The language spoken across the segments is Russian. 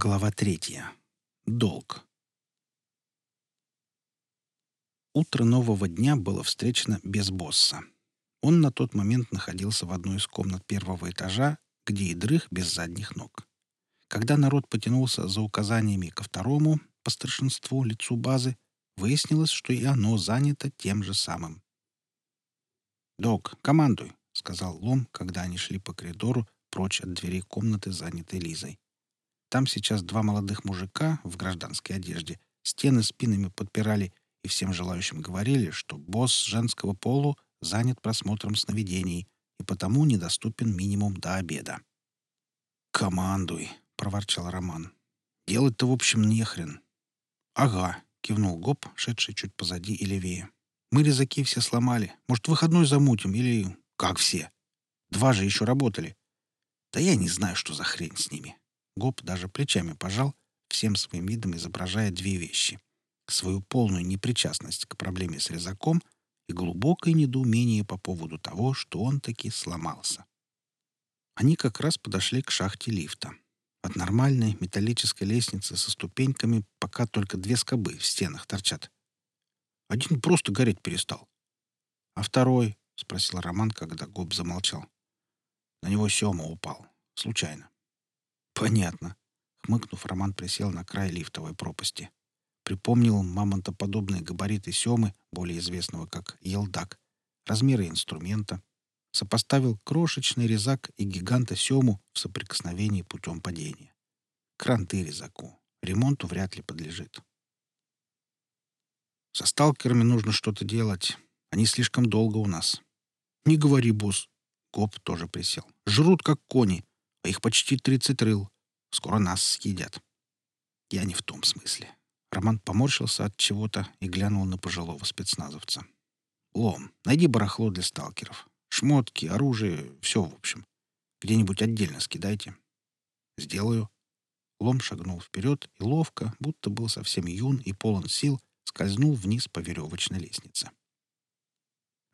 Глава третья. Долг. Утро нового дня было встречено без босса. Он на тот момент находился в одной из комнат первого этажа, где и дрых без задних ног. Когда народ потянулся за указаниями ко второму, по старшинству, лицу базы, выяснилось, что и оно занято тем же самым. «Док, командуй», — сказал Лом, когда они шли по коридору прочь от дверей комнаты, занятой Лизой. Там сейчас два молодых мужика в гражданской одежде стены спинами подпирали и всем желающим говорили, что босс женского полу занят просмотром сновидений и потому недоступен минимум до обеда. «Командуй!» — проворчал Роман. «Делать-то, в общем, нехрен». «Ага», — кивнул Гоп, шедший чуть позади и левее. «Мы резаки все сломали. Может, выходной замутим или... как все? Два же еще работали. Да я не знаю, что за хрень с ними. Гоп даже плечами пожал, всем своим видом изображая две вещи. Свою полную непричастность к проблеме с резаком и глубокое недоумение по поводу того, что он таки сломался. Они как раз подошли к шахте лифта. От нормальной металлической лестницы со ступеньками пока только две скобы в стенах торчат. Один просто гореть перестал. «А второй?» — спросил Роман, когда Гоб замолчал. На него Сема упал. Случайно. «Понятно». Хмыкнув, Роман присел на край лифтовой пропасти. Припомнил мамонтоподобные габариты Семы, более известного как Елдак, размеры инструмента, сопоставил крошечный резак и гиганта Сему в соприкосновении путем падения. Кранты резаку. Ремонту вряд ли подлежит. Со сталкерами нужно что-то делать. Они слишком долго у нас. Не говори, босс. Коп тоже присел. Жрут, как кони их почти тридцать рыл. Скоро нас съедят. Я не в том смысле. Роман поморщился от чего-то и глянул на пожилого спецназовца. «Лом, найди барахло для сталкеров. Шмотки, оружие, все в общем. Где-нибудь отдельно скидайте». «Сделаю». Лом шагнул вперед и ловко, будто был совсем юн и полон сил, скользнул вниз по веревочной лестнице.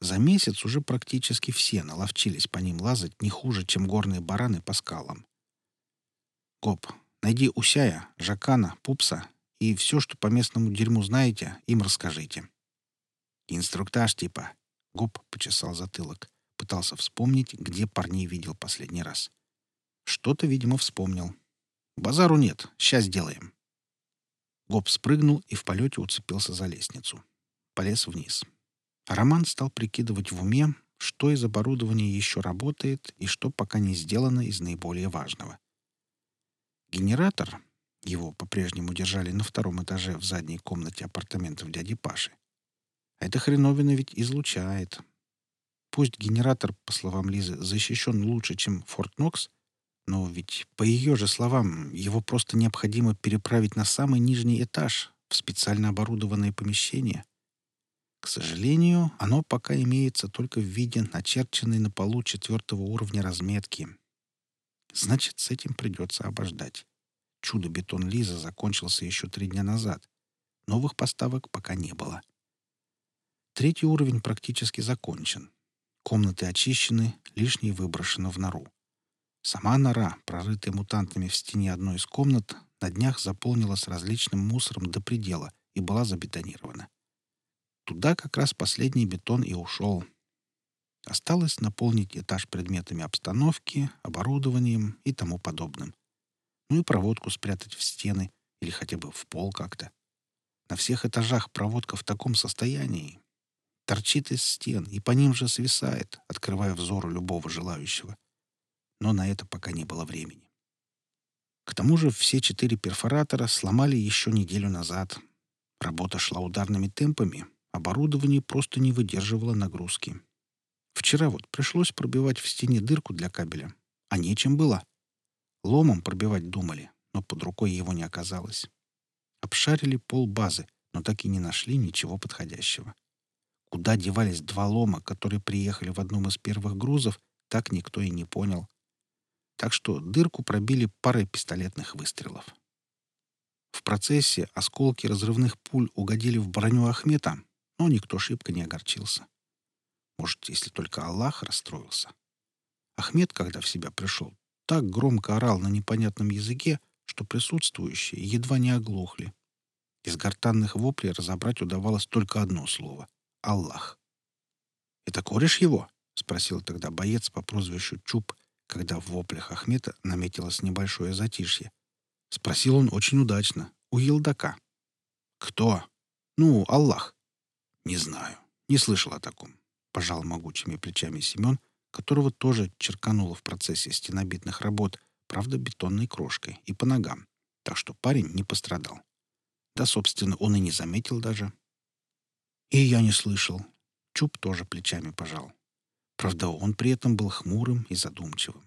За месяц уже практически все наловчились по ним лазать не хуже, чем горные бараны по скалам. Коп, найди Усяя, Жакана, Пупса и все, что по местному дерьму знаете, им расскажите. Инструктаж типа. Гоп почесал затылок. Пытался вспомнить, где парней видел последний раз. Что-то, видимо, вспомнил. Базару нет, сейчас сделаем. Гоп спрыгнул и в полете уцепился за лестницу. Полез вниз. Роман стал прикидывать в уме, что из оборудования еще работает и что пока не сделано из наиболее важного. Генератор, его по-прежнему держали на втором этаже в задней комнате апартаментов дяди Паши. Эта хреновина ведь излучает. Пусть генератор, по словам Лизы, защищен лучше, чем Форт Нокс, но ведь, по ее же словам, его просто необходимо переправить на самый нижний этаж, в специально оборудованное помещение — к сожалению, оно пока имеется только в виде начерченной на полу четвертого уровня разметки. Значит, с этим придется обождать. Чудо-бетон Лиза закончился еще три дня назад. Новых поставок пока не было. Третий уровень практически закончен. Комнаты очищены, лишнее выброшено в нору. Сама нора, прорытая мутантами в стене одной из комнат, на днях заполнилась различным мусором до предела и была забетонирована. Туда как раз последний бетон и ушел. Осталось наполнить этаж предметами обстановки, оборудованием и тому подобным. Ну и проводку спрятать в стены или хотя бы в пол как-то. На всех этажах проводка в таком состоянии. Торчит из стен и по ним же свисает, открывая взору любого желающего. Но на это пока не было времени. К тому же все четыре перфоратора сломали еще неделю назад. Работа шла ударными темпами, Оборудование просто не выдерживало нагрузки. Вчера вот пришлось пробивать в стене дырку для кабеля. А нечем было. Ломом пробивать думали, но под рукой его не оказалось. Обшарили пол базы, но так и не нашли ничего подходящего. Куда девались два лома, которые приехали в одном из первых грузов, так никто и не понял. Так что дырку пробили парой пистолетных выстрелов. В процессе осколки разрывных пуль угодили в броню Ахмета, но никто шибко не огорчился. Может, если только Аллах расстроился. Ахмед, когда в себя пришел, так громко орал на непонятном языке, что присутствующие едва не оглохли. Из гортанных воплей разобрать удавалось только одно слово — «Аллах». «Это кореш его?» — спросил тогда боец по прозвищу Чуб, когда в воплях Ахмета наметилось небольшое затишье. Спросил он очень удачно, у елдака. «Кто?» «Ну, Аллах». «Не знаю. Не слышал о таком», — пожал могучими плечами Семен, которого тоже черкануло в процессе стенобитных работ, правда, бетонной крошкой и по ногам, так что парень не пострадал. Да, собственно, он и не заметил даже. И я не слышал. Чуб тоже плечами пожал. Правда, он при этом был хмурым и задумчивым.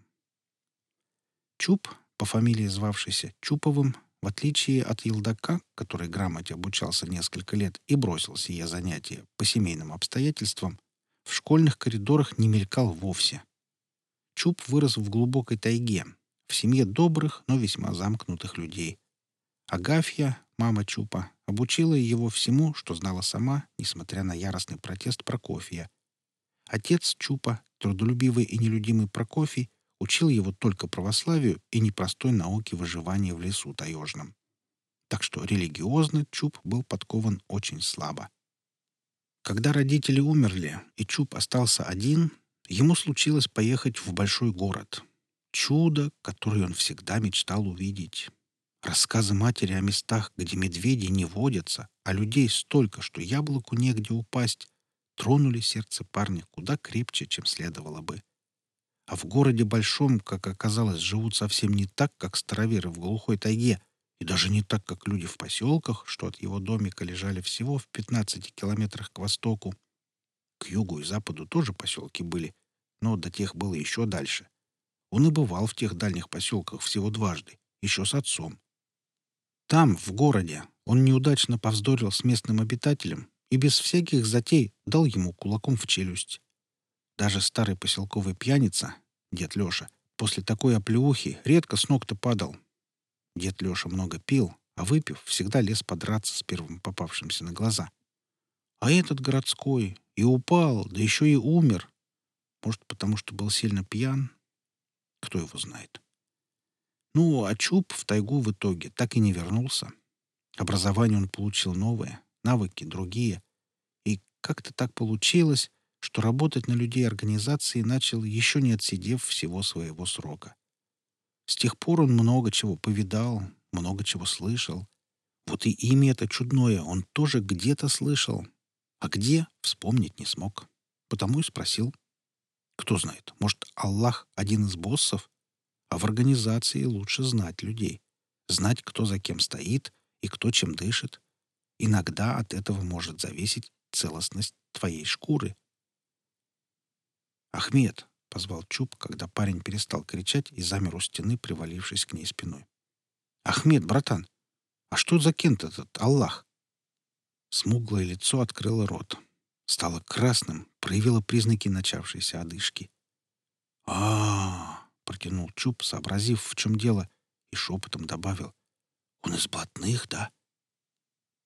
Чуб, по фамилии звавшийся Чуповым, в отличие от Елдака, который грамоте обучался несколько лет и бросил сие занятие по семейным обстоятельствам, в школьных коридорах не мелькал вовсе. Чуб вырос в глубокой тайге, в семье добрых, но весьма замкнутых людей. Агафья, мама Чупа, обучила его всему, что знала сама, несмотря на яростный протест Прокофия. Отец Чупа, трудолюбивый и нелюдимый Прокофий, учил его только православию и непростой науке выживания в лесу таежном. Так что религиозно Чуб был подкован очень слабо. Когда родители умерли, и Чуб остался один, ему случилось поехать в большой город. Чудо, которое он всегда мечтал увидеть. Рассказы матери о местах, где медведи не водятся, а людей столько, что яблоку негде упасть, тронули сердце парня куда крепче, чем следовало бы. А в городе большом, как оказалось, живут совсем не так, как староверы в глухой тайге, и даже не так, как люди в поселках, что от его домика лежали всего в 15 километрах к востоку. К югу и западу тоже поселки были, но до тех было еще дальше. Он и бывал в тех дальних поселках всего дважды, еще с отцом. Там, в городе, он неудачно повздорил с местным обитателем и без всяких затей дал ему кулаком в челюсть. Даже старый поселковый пьяница, дед Леша, после такой оплеухи редко с ног-то падал. Дед Леша много пил, а выпив, всегда лез подраться с первым попавшимся на глаза. А этот городской и упал, да еще и умер. Может, потому что был сильно пьян? Кто его знает? Ну, а Чуб в тайгу в итоге так и не вернулся. Образование он получил новое, навыки другие. И как-то так получилось, что работать на людей организации начал, еще не отсидев всего своего срока. С тех пор он много чего повидал, много чего слышал. Вот и имя это чудное он тоже где-то слышал. А где — вспомнить не смог. Потому и спросил. Кто знает, может, Аллах — один из боссов? А в организации лучше знать людей. Знать, кто за кем стоит и кто чем дышит. Иногда от этого может зависеть целостность твоей шкуры. «Ахмед!» — позвал Чуб, когда парень перестал кричать и замер у стены, привалившись к ней спиной. «Ахмед, братан! А что за кент этот Аллах?» Смуглое лицо открыло рот. Стало красным, проявило признаки начавшейся одышки. а, -а, -а протянул Чуб, сообразив, в чем дело, и шепотом добавил. «Он из блатных, да?»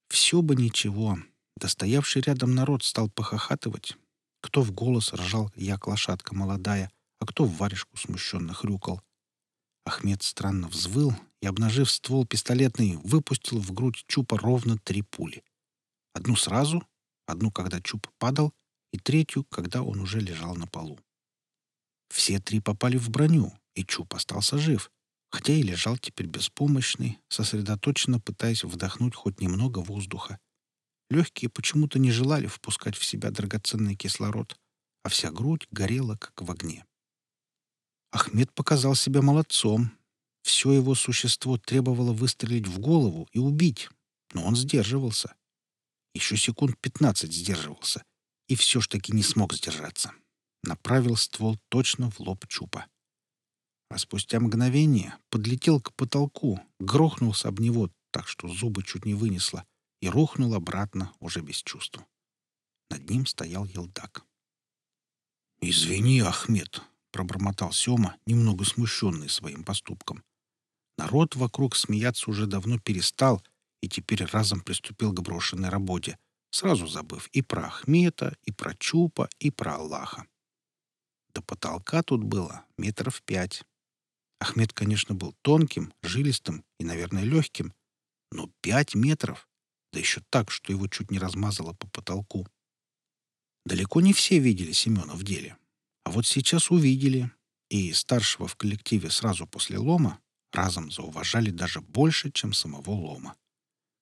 Все бы ничего. Достоявший рядом народ стал похохатывать, кто в голос ржал «як лошадка молодая», а кто в варежку смущенно хрюкал. Ахмед странно взвыл и, обнажив ствол пистолетный, выпустил в грудь Чупа ровно три пули. Одну сразу, одну, когда Чуп падал, и третью, когда он уже лежал на полу. Все три попали в броню, и Чуп остался жив, хотя и лежал теперь беспомощный, сосредоточенно пытаясь вдохнуть хоть немного воздуха. Легкие почему-то не желали впускать в себя драгоценный кислород, а вся грудь горела, как в огне. Ахмед показал себя молодцом. Все его существо требовало выстрелить в голову и убить, но он сдерживался. Еще секунд пятнадцать сдерживался, и все ж таки не смог сдержаться. Направил ствол точно в лоб Чупа. А спустя мгновение подлетел к потолку, грохнулся об него так, что зубы чуть не вынесло, и рухнул обратно уже без чувств. Над ним стоял елдак. «Извини, Ахмед», — пробормотал Сема, немного смущенный своим поступком. Народ вокруг смеяться уже давно перестал и теперь разом приступил к брошенной работе, сразу забыв и про Ахмета, и про Чупа, и про Аллаха. До потолка тут было метров пять. Ахмед, конечно, был тонким, жилистым и, наверное, легким, но пять метров, да еще так, что его чуть не размазало по потолку. Далеко не все видели Семена в деле. А вот сейчас увидели, и старшего в коллективе сразу после лома разом зауважали даже больше, чем самого лома.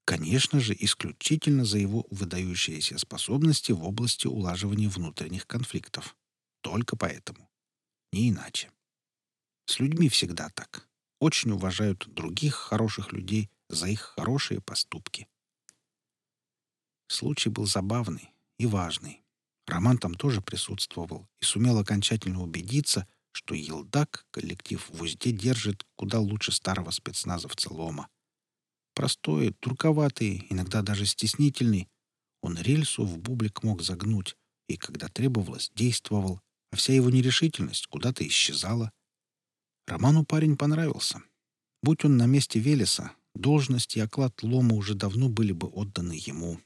Конечно же, исключительно за его выдающиеся способности в области улаживания внутренних конфликтов. Только поэтому. Не иначе. С людьми всегда так. Очень уважают других хороших людей за их хорошие поступки. Случай был забавный и важный. Роман там тоже присутствовал и сумел окончательно убедиться, что Елдак коллектив в узде держит куда лучше старого спецназовца Лома. Простой, турковатый, иногда даже стеснительный, он рельсу в бублик мог загнуть и, когда требовалось, действовал, а вся его нерешительность куда-то исчезала. Роману парень понравился. Будь он на месте Велеса, должность и оклад Лома уже давно были бы отданы ему.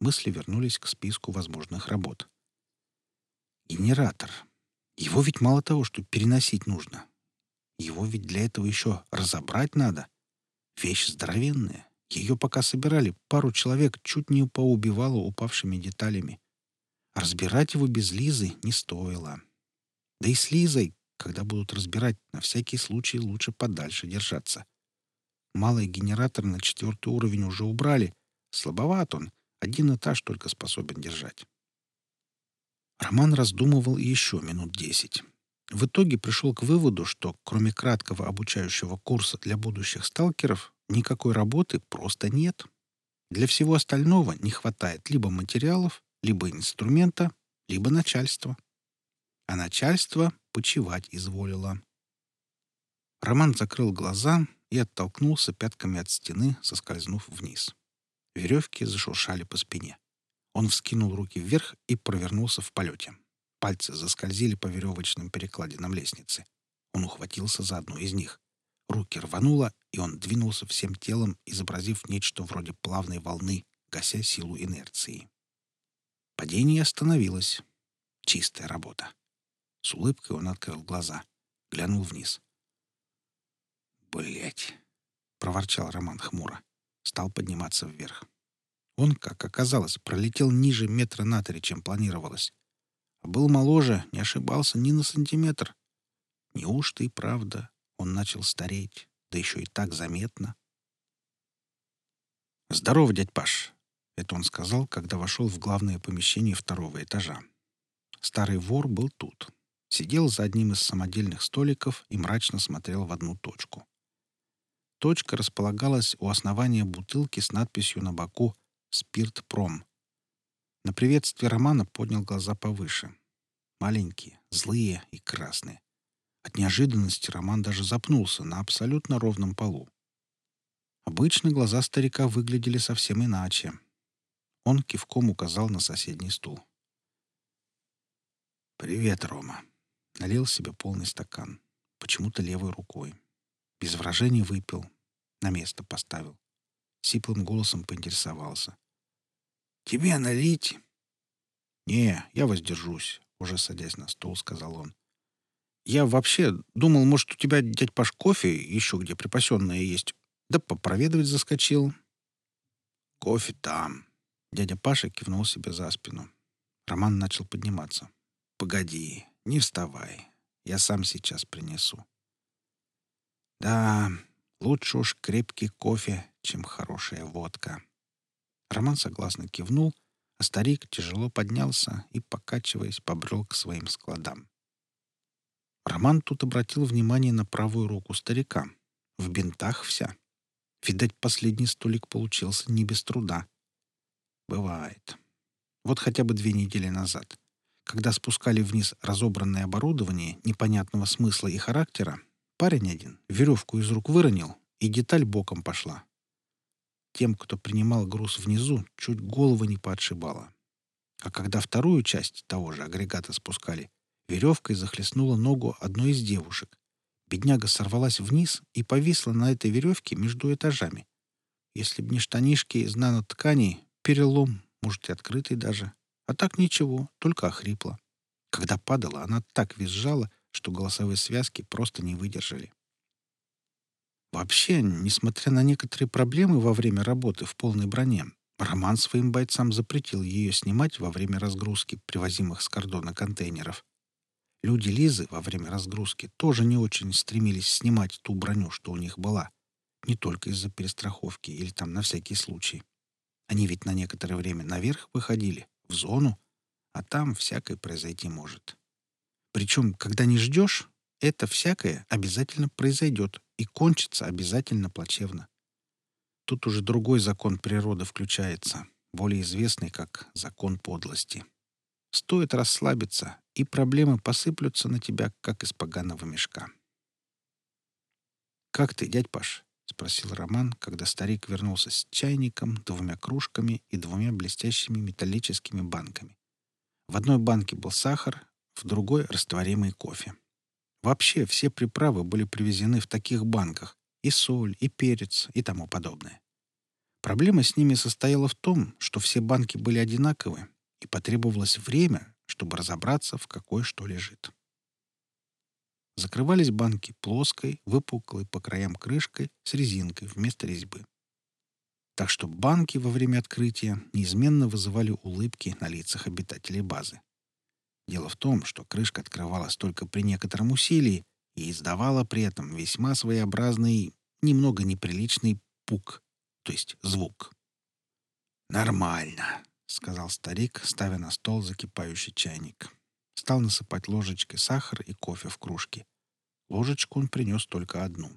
Мысли вернулись к списку возможных работ. Генератор. Его ведь мало того, что переносить нужно. Его ведь для этого еще разобрать надо. Вещь здоровенная. Ее пока собирали, пару человек чуть не поубивало упавшими деталями. Разбирать его без Лизы не стоило. Да и с Лизой, когда будут разбирать, на всякий случай лучше подальше держаться. Малый генератор на четвертый уровень уже убрали. Слабоват он, один этаж только способен держать. Роман раздумывал еще минут десять. В итоге пришел к выводу, что кроме краткого обучающего курса для будущих сталкеров никакой работы просто нет. Для всего остального не хватает либо материалов, либо инструмента, либо начальства. А начальство почевать изволило. Роман закрыл глаза и оттолкнулся пятками от стены, соскользнув вниз. Веревки зашуршали по спине. Он вскинул руки вверх и провернулся в полете. Пальцы заскользили по веревочным перекладинам лестницы. Он ухватился за одну из них. Руки рвануло, и он двинулся всем телом, изобразив нечто вроде плавной волны, гася силу инерции. Падение остановилось. Чистая работа. С улыбкой он открыл глаза. Глянул вниз. Блять! проворчал Роман хмуро. Стал подниматься вверх. Он, как оказалось, пролетел ниже метра на три, чем планировалось. А был моложе, не ошибался ни на сантиметр. Неужто и правда он начал стареть, да еще и так заметно? «Здорово, дядь Паш!» — это он сказал, когда вошел в главное помещение второго этажа. Старый вор был тут. Сидел за одним из самодельных столиков и мрачно смотрел в одну точку. Точка располагалась у основания бутылки с надписью на боку «Спирт-пром». На приветствие Романа поднял глаза повыше. Маленькие, злые и красные. От неожиданности Роман даже запнулся на абсолютно ровном полу. Обычно глаза старика выглядели совсем иначе. Он кивком указал на соседний стул. «Привет, Рома!» Налил себе полный стакан. Почему-то левой рукой. Без выражения выпил. На место поставил. Сиплым голосом поинтересовался. «Тебе налить?» «Не, я воздержусь», — уже садясь на стол, сказал он. «Я вообще думал, может, у тебя, дядь Паш, кофе еще где припасенное есть. Да попроведывать заскочил». «Кофе там». Дядя Паша кивнул себе за спину. Роман начал подниматься. «Погоди, не вставай. Я сам сейчас принесу». Да, лучше уж крепкий кофе, чем хорошая водка. Роман согласно кивнул, а старик тяжело поднялся и, покачиваясь, побрел к своим складам. Роман тут обратил внимание на правую руку старика. В бинтах вся. Видать, последний столик получился не без труда. Бывает. Вот хотя бы две недели назад. Когда спускали вниз разобранное оборудование непонятного смысла и характера, Парень один веревку из рук выронил, и деталь боком пошла. Тем, кто принимал груз внизу, чуть голову не подшибало. А когда вторую часть того же агрегата спускали, веревкой захлестнула ногу одной из девушек. Бедняга сорвалась вниз и повисла на этой веревке между этажами. Если б не штанишки из нанотканей, перелом, может, и открытый даже. А так ничего, только охрипла. Когда падала, она так визжала, что голосовые связки просто не выдержали. Вообще, несмотря на некоторые проблемы во время работы в полной броне, Роман своим бойцам запретил ее снимать во время разгрузки привозимых с кордона контейнеров. Люди Лизы во время разгрузки тоже не очень стремились снимать ту броню, что у них была. Не только из-за перестраховки или там на всякий случай. Они ведь на некоторое время наверх выходили, в зону, а там всякое произойти может. Причем, когда не ждешь, это всякое обязательно произойдет и кончится обязательно плачевно. Тут уже другой закон природы включается, более известный как закон подлости. Стоит расслабиться, и проблемы посыплются на тебя, как из поганого мешка. «Как ты, дядь Паш?» — спросил Роман, когда старик вернулся с чайником, двумя кружками и двумя блестящими металлическими банками. В одной банке был сахар, в другой — растворимый кофе. Вообще все приправы были привезены в таких банках. И соль, и перец, и тому подобное. Проблема с ними состояла в том, что все банки были одинаковы, и потребовалось время, чтобы разобраться, в какой что лежит. Закрывались банки плоской, выпуклой по краям крышкой с резинкой вместо резьбы. Так что банки во время открытия неизменно вызывали улыбки на лицах обитателей базы. Дело в том, что крышка открывалась только при некотором усилии и издавала при этом весьма своеобразный, немного неприличный пук, то есть звук. «Нормально», — сказал старик, ставя на стол закипающий чайник стал насыпать ложечкой сахар и кофе в кружки. Ложечку он принес только одну.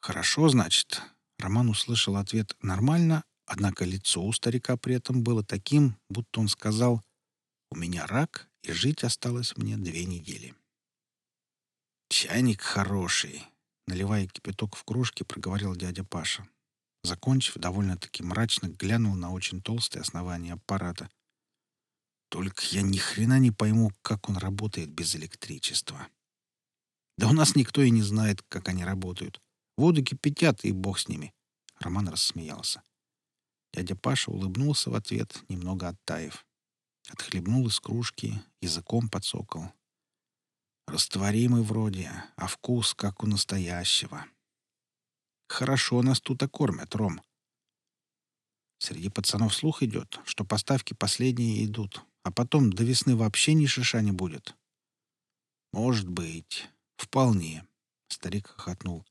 «Хорошо, значит». Роман услышал ответ «нормально», однако лицо у старика при этом было таким, будто он сказал «У меня рак, и жить осталось мне две недели». «Чайник хороший», — наливая кипяток в кружке, проговорил дядя Паша. Закончив, довольно-таки мрачно глянул на очень толстое основание аппарата. Только я ни хрена не пойму, как он работает без электричества. Да у нас никто и не знает, как они работают. Воду кипятят, и бог с ними. Роман рассмеялся. Дядя Паша улыбнулся в ответ, немного оттаив. Отхлебнул из кружки, языком подсокол. Растворимый вроде, а вкус как у настоящего. Хорошо нас тут окормят, Ром. Среди пацанов слух идет, что поставки последние идут, а потом до весны вообще ни шиша не будет. Может быть. Вполне. Старик хохотнул.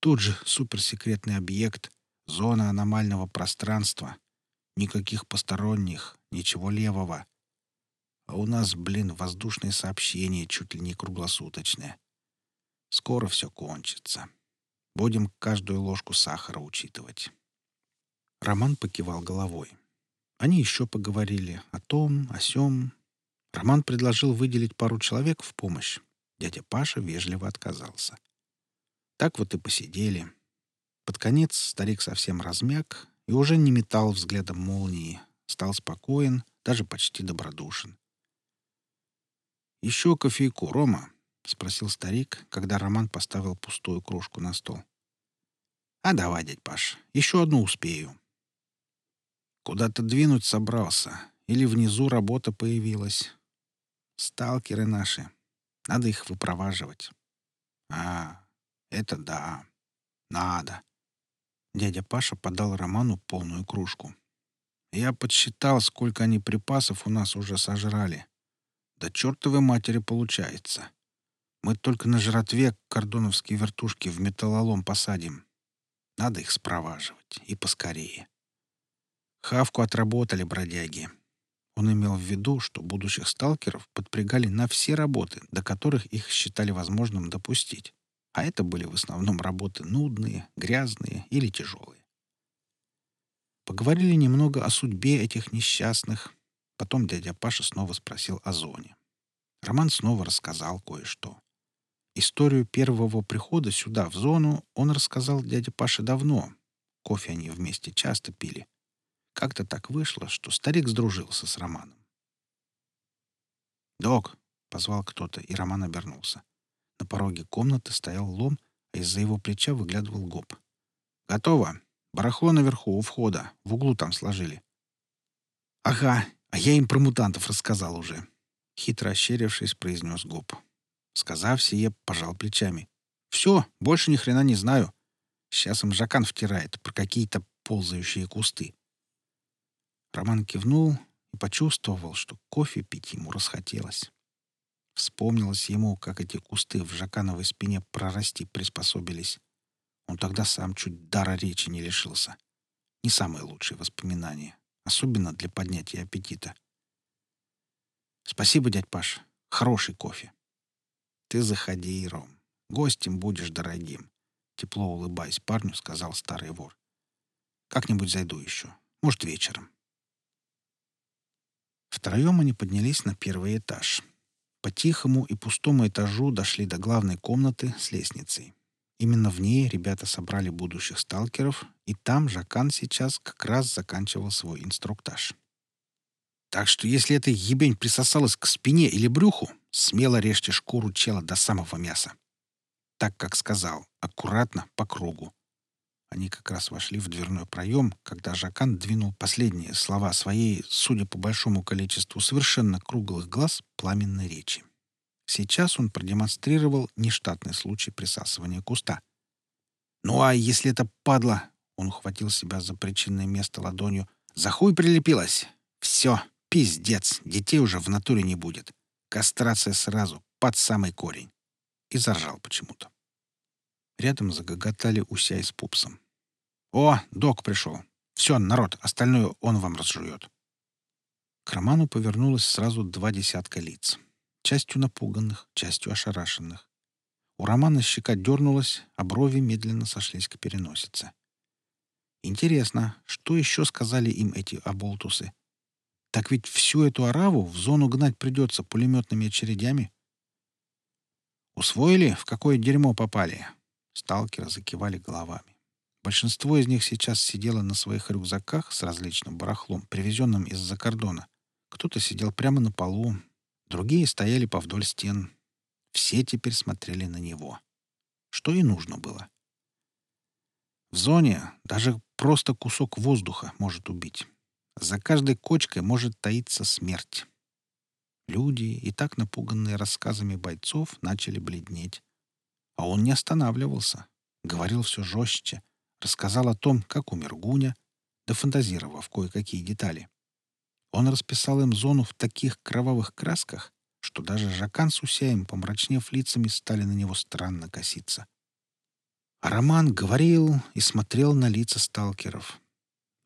Тут же суперсекретный объект, зона аномального пространства. Никаких посторонних, ничего левого. А у нас, блин, воздушные сообщения чуть ли не круглосуточные. Скоро все кончится. Будем каждую ложку сахара учитывать. Роман покивал головой. Они еще поговорили о том, о сём. Роман предложил выделить пару человек в помощь. Дядя Паша вежливо отказался. Так вот и посидели. Под конец старик совсем размяк и уже не метал взглядом молнии, стал спокоен, даже почти добродушен. «Еще кофейку, Рома?» — спросил старик, когда Роман поставил пустую кружку на стол. «А давай, дядь Паш, еще одну успею», Куда-то двинуть собрался. Или внизу работа появилась. Сталкеры наши. Надо их выпроваживать. А, это да. Надо. Дядя Паша подал Роману полную кружку. Я подсчитал, сколько они припасов у нас уже сожрали. Да чертовой матери получается. Мы только на жратве кордоновские вертушки в металлолом посадим. Надо их спроваживать. И поскорее. Хавку отработали бродяги. Он имел в виду, что будущих сталкеров подпрягали на все работы, до которых их считали возможным допустить. А это были в основном работы нудные, грязные или тяжелые. Поговорили немного о судьбе этих несчастных. Потом дядя Паша снова спросил о зоне. Роман снова рассказал кое-что. Историю первого прихода сюда, в зону, он рассказал дяде Паше давно. Кофе они вместе часто пили. Как-то так вышло, что старик сдружился с Романом. «Док!» — позвал кто-то, и Роман обернулся. На пороге комнаты стоял лом, а из-за его плеча выглядывал гоп. «Готово! Барахло наверху, у входа. В углу там сложили». «Ага, а я им про мутантов рассказал уже», — хитро ощерившись, произнес гоп. Сказав сие, пожал плечами. «Все, больше ни хрена не знаю. Сейчас им Жакан втирает про какие-то ползающие кусты». Роман кивнул и почувствовал, что кофе пить ему расхотелось. Вспомнилось ему, как эти кусты в Жакановой спине прорасти приспособились. Он тогда сам чуть дара речи не лишился. Не самые лучшие воспоминания, особенно для поднятия аппетита. «Спасибо, дядь Паш. Хороший кофе». «Ты заходи, Ром. Гостем будешь дорогим», — тепло улыбаясь парню, сказал старый вор. «Как-нибудь зайду еще. Может, вечером». Втроем они поднялись на первый этаж. По тихому и пустому этажу дошли до главной комнаты с лестницей. Именно в ней ребята собрали будущих сталкеров, и там Жакан сейчас как раз заканчивал свой инструктаж. Так что если эта ебень присосалась к спине или брюху, смело режьте шкуру чела до самого мяса. Так, как сказал, аккуратно, по кругу. Они как раз вошли в дверной проем, когда Жакан двинул последние слова своей, судя по большому количеству совершенно круглых глаз, пламенной речи. Сейчас он продемонстрировал нештатный случай присасывания куста. «Ну а если это падла?» Он ухватил себя за причинное место ладонью. «За хуй прилепилась! Все, пиздец, детей уже в натуре не будет. Кастрация сразу, под самый корень!» И заржал почему-то. Рядом загоготали Уся с Пупсом. «О, док пришел! Все, народ, остальное он вам разжует!» К Роману повернулось сразу два десятка лиц частью напуганных, частью ошарашенных. У Романа щека дернулась, а брови медленно сошлись к переносице. Интересно, что еще сказали им эти оболтусы? Так ведь всю эту ораву в зону гнать придется пулеметными очередями. Усвоили, в какое дерьмо попали? Сталкеры закивали головами. Большинство из них сейчас сидело на своих рюкзаках с различным барахлом, привезенным из-за кордона. Кто-то сидел прямо на полу, Другие стояли повдоль стен. Все теперь смотрели на него. Что и нужно было. В зоне даже просто кусок воздуха может убить. За каждой кочкой может таиться смерть. Люди, и так напуганные рассказами бойцов, начали бледнеть. А он не останавливался. Говорил все жестче. Рассказал о том, как умер Гуня, дофантазировав кое-какие детали. Он расписал им зону в таких кровавых красках, что даже Жакан с Усяем, помрачнев лицами, стали на него странно коситься. А Роман говорил и смотрел на лица сталкеров.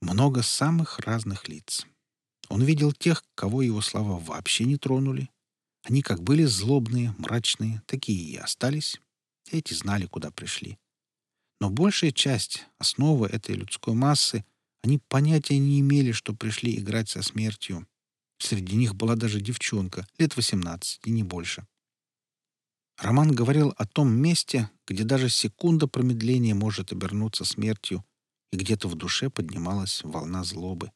Много самых разных лиц. Он видел тех, кого его слова вообще не тронули. Они как были злобные, мрачные, такие и остались. Эти знали, куда пришли. Но большая часть, основа этой людской массы, они понятия не имели, что пришли играть со смертью. Среди них была даже девчонка, лет 18 и не больше. Роман говорил о том месте, где даже секунда промедления может обернуться смертью, и где-то в душе поднималась волна злобы.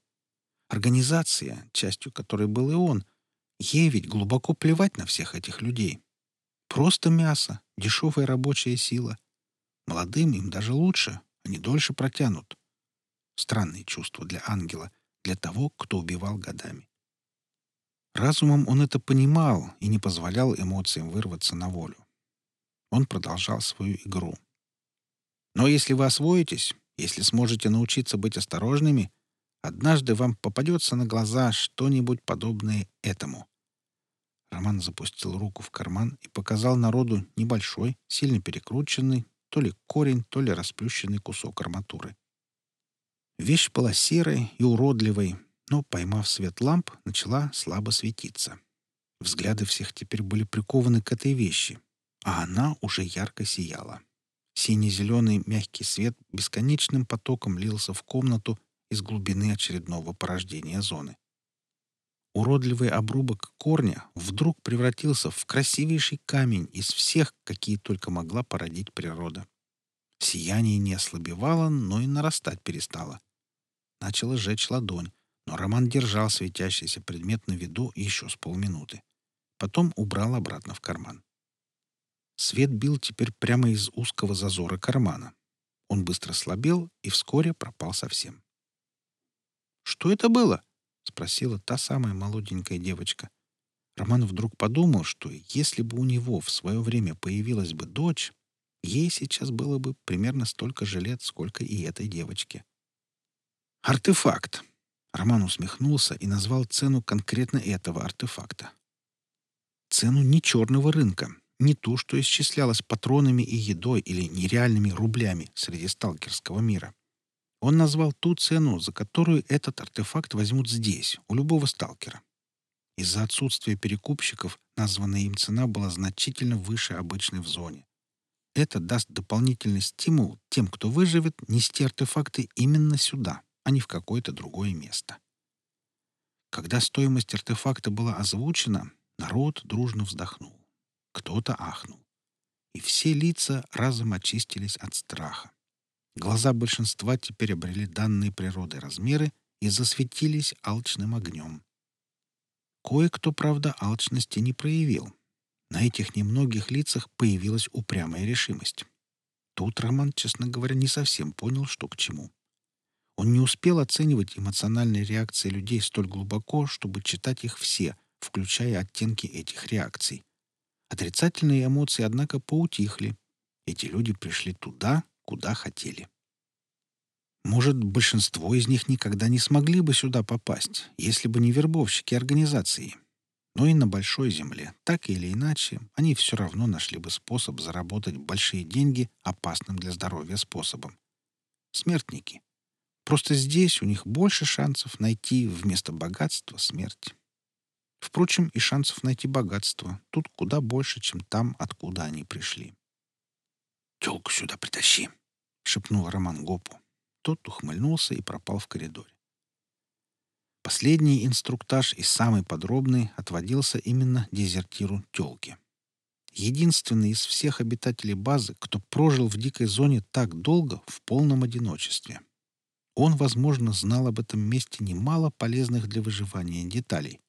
Организация, частью которой был и он, ей ведь глубоко плевать на всех этих людей. Просто мясо, дешевая рабочая сила. Молодым им даже лучше, они дольше протянут. Странные чувства для ангела, для того, кто убивал годами. Разумом он это понимал и не позволял эмоциям вырваться на волю. Он продолжал свою игру. Но если вы освоитесь, если сможете научиться быть осторожными, однажды вам попадется на глаза что-нибудь подобное этому. Роман запустил руку в карман и показал народу небольшой, сильно перекрученный, то ли корень, то ли расплющенный кусок арматуры. Вещь была серой и уродливой, но, поймав свет ламп, начала слабо светиться. Взгляды всех теперь были прикованы к этой вещи, а она уже ярко сияла. Синий-зеленый мягкий свет бесконечным потоком лился в комнату из глубины очередного порождения зоны. Уродливый обрубок корня вдруг превратился в красивейший камень из всех, какие только могла породить природа. Сияние не ослабевало, но и нарастать перестало. Начало жечь ладонь, но Роман держал светящийся предмет на виду еще с полминуты. Потом убрал обратно в карман. Свет бил теперь прямо из узкого зазора кармана. Он быстро слабел и вскоре пропал совсем. «Что это было?» — спросила та самая молоденькая девочка. Роман вдруг подумал, что если бы у него в свое время появилась бы дочь, ей сейчас было бы примерно столько же лет, сколько и этой девочке. «Артефакт!» Роман усмехнулся и назвал цену конкретно этого артефакта. Цену не черного рынка, не ту, что исчислялась патронами и едой или нереальными рублями среди сталкерского мира. Он назвал ту цену, за которую этот артефакт возьмут здесь, у любого сталкера. Из-за отсутствия перекупщиков названная им цена была значительно выше обычной в зоне. Это даст дополнительный стимул тем, кто выживет, нести артефакты именно сюда, а не в какое-то другое место. Когда стоимость артефакта была озвучена, народ дружно вздохнул. Кто-то ахнул. И все лица разом очистились от страха. Глаза большинства теперь обрели данные природы размеры и засветились алчным огнем. Кое-кто, правда, алчности не проявил. На этих немногих лицах появилась упрямая решимость. Тут Роман, честно говоря, не совсем понял, что к чему. Он не успел оценивать эмоциональные реакции людей столь глубоко, чтобы читать их все, включая оттенки этих реакций. Отрицательные эмоции, однако, поутихли. Эти люди пришли туда, куда хотели. Может, большинство из них никогда не смогли бы сюда попасть, если бы не вербовщики организации. Но и на большой земле, так или иначе, они все равно нашли бы способ заработать большие деньги опасным для здоровья способом. Смертники. Просто здесь у них больше шансов найти вместо богатства смерть. Впрочем, и шансов найти богатство тут куда больше, чем там, откуда они пришли. «Телку сюда притащи!» — шепнул Роман Гопу. Тот ухмыльнулся и пропал в коридоре. Последний инструктаж и самый подробный отводился именно дезертиру Телки. Единственный из всех обитателей базы, кто прожил в дикой зоне так долго в полном одиночестве. Он, возможно, знал об этом месте немало полезных для выживания деталей.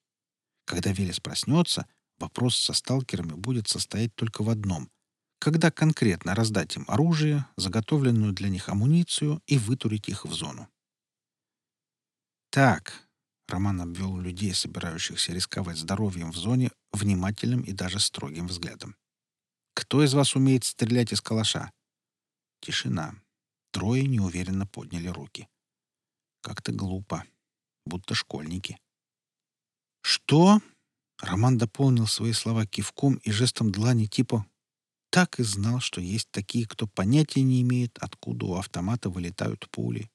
Когда Велес проснется, вопрос со сталкерами будет состоять только в одном когда конкретно раздать им оружие, заготовленную для них амуницию и вытурить их в зону. «Так», — Роман обвел людей, собирающихся рисковать здоровьем в зоне, внимательным и даже строгим взглядом. «Кто из вас умеет стрелять из калаша?» Тишина. Трое неуверенно подняли руки. Как-то глупо. Будто школьники. «Что?» Роман дополнил свои слова кивком и жестом длани типа так и знал, что есть такие, кто понятия не имеет, откуда у автомата вылетают пули.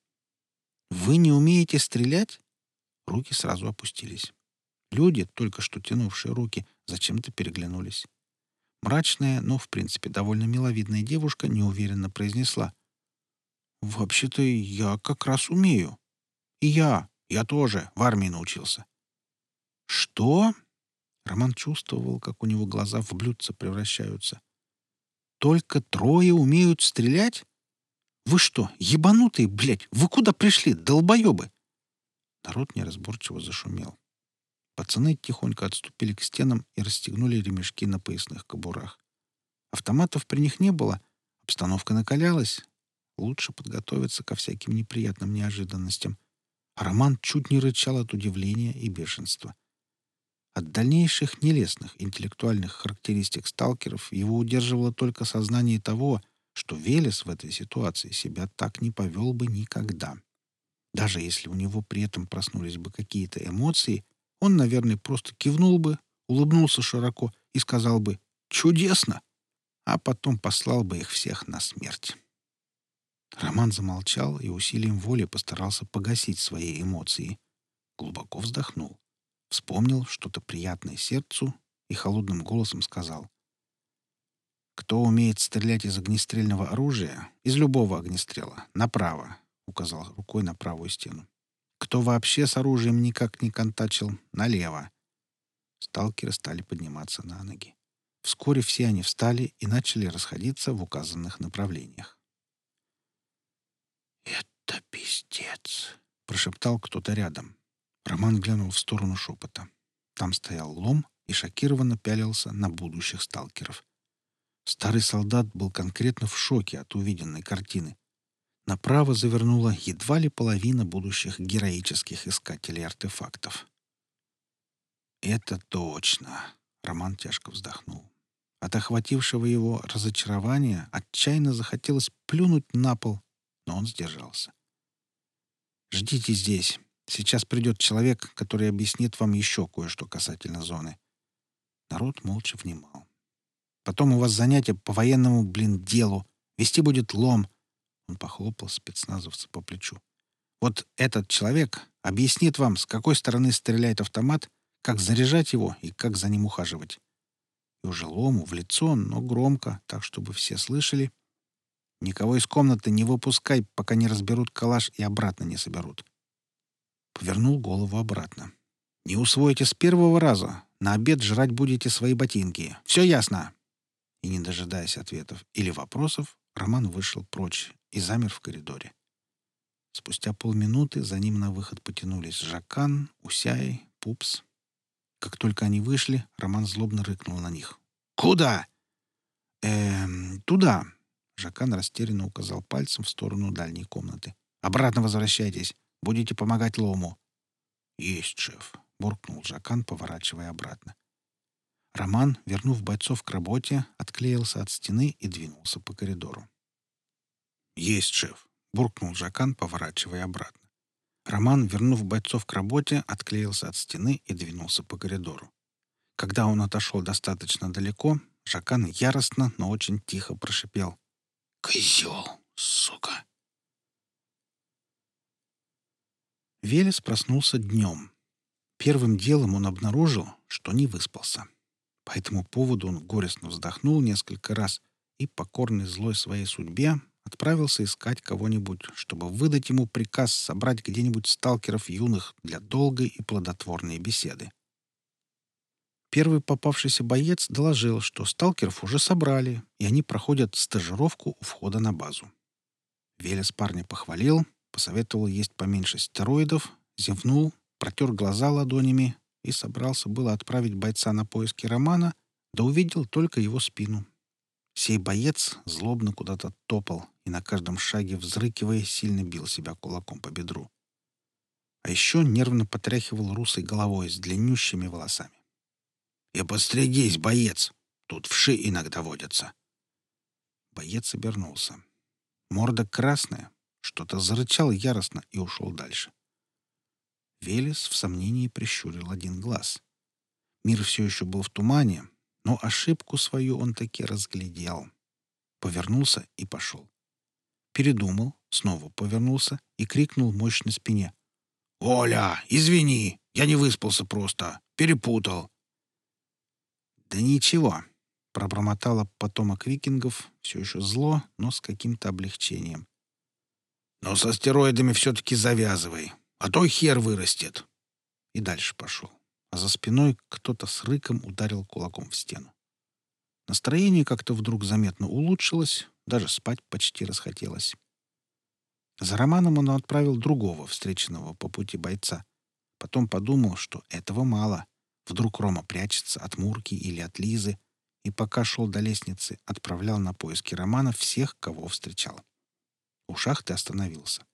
«Вы не умеете стрелять?» Руки сразу опустились. Люди, только что тянувшие руки, зачем-то переглянулись. Мрачная, но, в принципе, довольно миловидная девушка неуверенно произнесла. «Вообще-то я как раз умею. И я, я тоже в армии научился». «Что?» Роман чувствовал, как у него глаза в блюдца превращаются. Только трое умеют стрелять? Вы что, ебанутые, блядь? Вы куда пришли, долбоебы?» Народ неразборчиво зашумел. Пацаны тихонько отступили к стенам и расстегнули ремешки на поясных кобурах. Автоматов при них не было, обстановка накалялась. Лучше подготовиться ко всяким неприятным неожиданностям. А Роман чуть не рычал от удивления и бешенства. От дальнейших нелестных интеллектуальных характеристик сталкеров его удерживало только сознание того, что Велес в этой ситуации себя так не повел бы никогда. Даже если у него при этом проснулись бы какие-то эмоции, он, наверное, просто кивнул бы, улыбнулся широко и сказал бы «Чудесно!», а потом послал бы их всех на смерть. Роман замолчал и усилием воли постарался погасить свои эмоции. Глубоко вздохнул. Вспомнил что-то приятное сердцу и холодным голосом сказал. «Кто умеет стрелять из огнестрельного оружия, из любого огнестрела, направо», — указал рукой на правую стену. «Кто вообще с оружием никак не контачил, налево». Сталкеры стали подниматься на ноги. Вскоре все они встали и начали расходиться в указанных направлениях. «Это пиздец!» — прошептал кто-то рядом. Роман глянул в сторону шепота. Там стоял лом и шокированно пялился на будущих сталкеров. Старый солдат был конкретно в шоке от увиденной картины. Направо завернула едва ли половина будущих героических искателей артефактов. Это точно. Роман тяжко вздохнул. От охватившего его разочарования отчаянно захотелось плюнуть на пол, но он сдержался. «Ждите здесь. Сейчас придет человек, который объяснит вам еще кое-что касательно зоны». Народ молча внимал. «Потом у вас занятия по военному, блин, делу. Вести будет лом». Он похлопал спецназовца по плечу. «Вот этот человек объяснит вам, с какой стороны стреляет автомат, как заряжать его и как за ним ухаживать и уже лому в лицо, но громко, так, чтобы все слышали. «Никого из комнаты не выпускай, пока не разберут калаш и обратно не соберут». Повернул голову обратно. «Не усвоите с первого раза. На обед жрать будете свои ботинки. Все ясно?» И, не дожидаясь ответов или вопросов, Роман вышел прочь и замер в коридоре. Спустя полминуты за ним на выход потянулись Жакан, Усяй, Пупс, как только они вышли, Роман злобно рыкнул на них. «Куда?» «Эм, туда». Жакан растерянно указал пальцем в сторону дальней комнаты. «Обратно возвращайтесь. Будете помогать Лому». «Есть, шеф», — буркнул Жакан, поворачивая обратно. Роман, вернув бойцов к работе, отклеился от стены и двинулся по коридору. «Есть, шеф», — буркнул Жакан, поворачивая обратно. Роман, вернув бойцов к работе, отклеился от стены и двинулся по коридору. Когда он отошел достаточно далеко, Жакан яростно, но очень тихо прошипел. «Козел, сука!» Велес проснулся днем. Первым делом он обнаружил, что не выспался. По этому поводу он горестно вздохнул несколько раз и, покорный злой своей судьбе, отправился искать кого-нибудь, чтобы выдать ему приказ собрать где-нибудь сталкеров юных для долгой и плодотворной беседы. Первый попавшийся боец доложил, что сталкеров уже собрали, и они проходят стажировку у входа на базу. Велес парня похвалил, посоветовал есть поменьше стероидов, зевнул, протер глаза ладонями и собрался было отправить бойца на поиски Романа, да увидел только его спину. Сей боец злобно куда-то топал и на каждом шаге, взрыкивая, сильно бил себя кулаком по бедру. А еще нервно потряхивал русой головой с длиннющими волосами. «И постригись, боец! Тут вши иногда водятся!» Боец обернулся. Морда красная, что-то зарычал яростно и ушел дальше. Велес в сомнении прищурил один глаз. Мир все еще был в тумане, но ошибку свою он таки разглядел. Повернулся и пошел. Передумал, снова повернулся и крикнул мощной спине. «Оля, извини, я не выспался просто, перепутал». «Да ничего», — пробормотала потомок викингов, все еще зло, но с каким-то облегчением. «Но со стероидами все-таки завязывай, а то хер вырастет». И дальше пошел а за спиной кто-то с рыком ударил кулаком в стену. Настроение как-то вдруг заметно улучшилось, даже спать почти расхотелось. За Романом он отправил другого, встреченного по пути бойца. Потом подумал, что этого мало. Вдруг Рома прячется от Мурки или от Лизы, и пока шел до лестницы, отправлял на поиски Романа всех, кого встречал. У шахты остановился.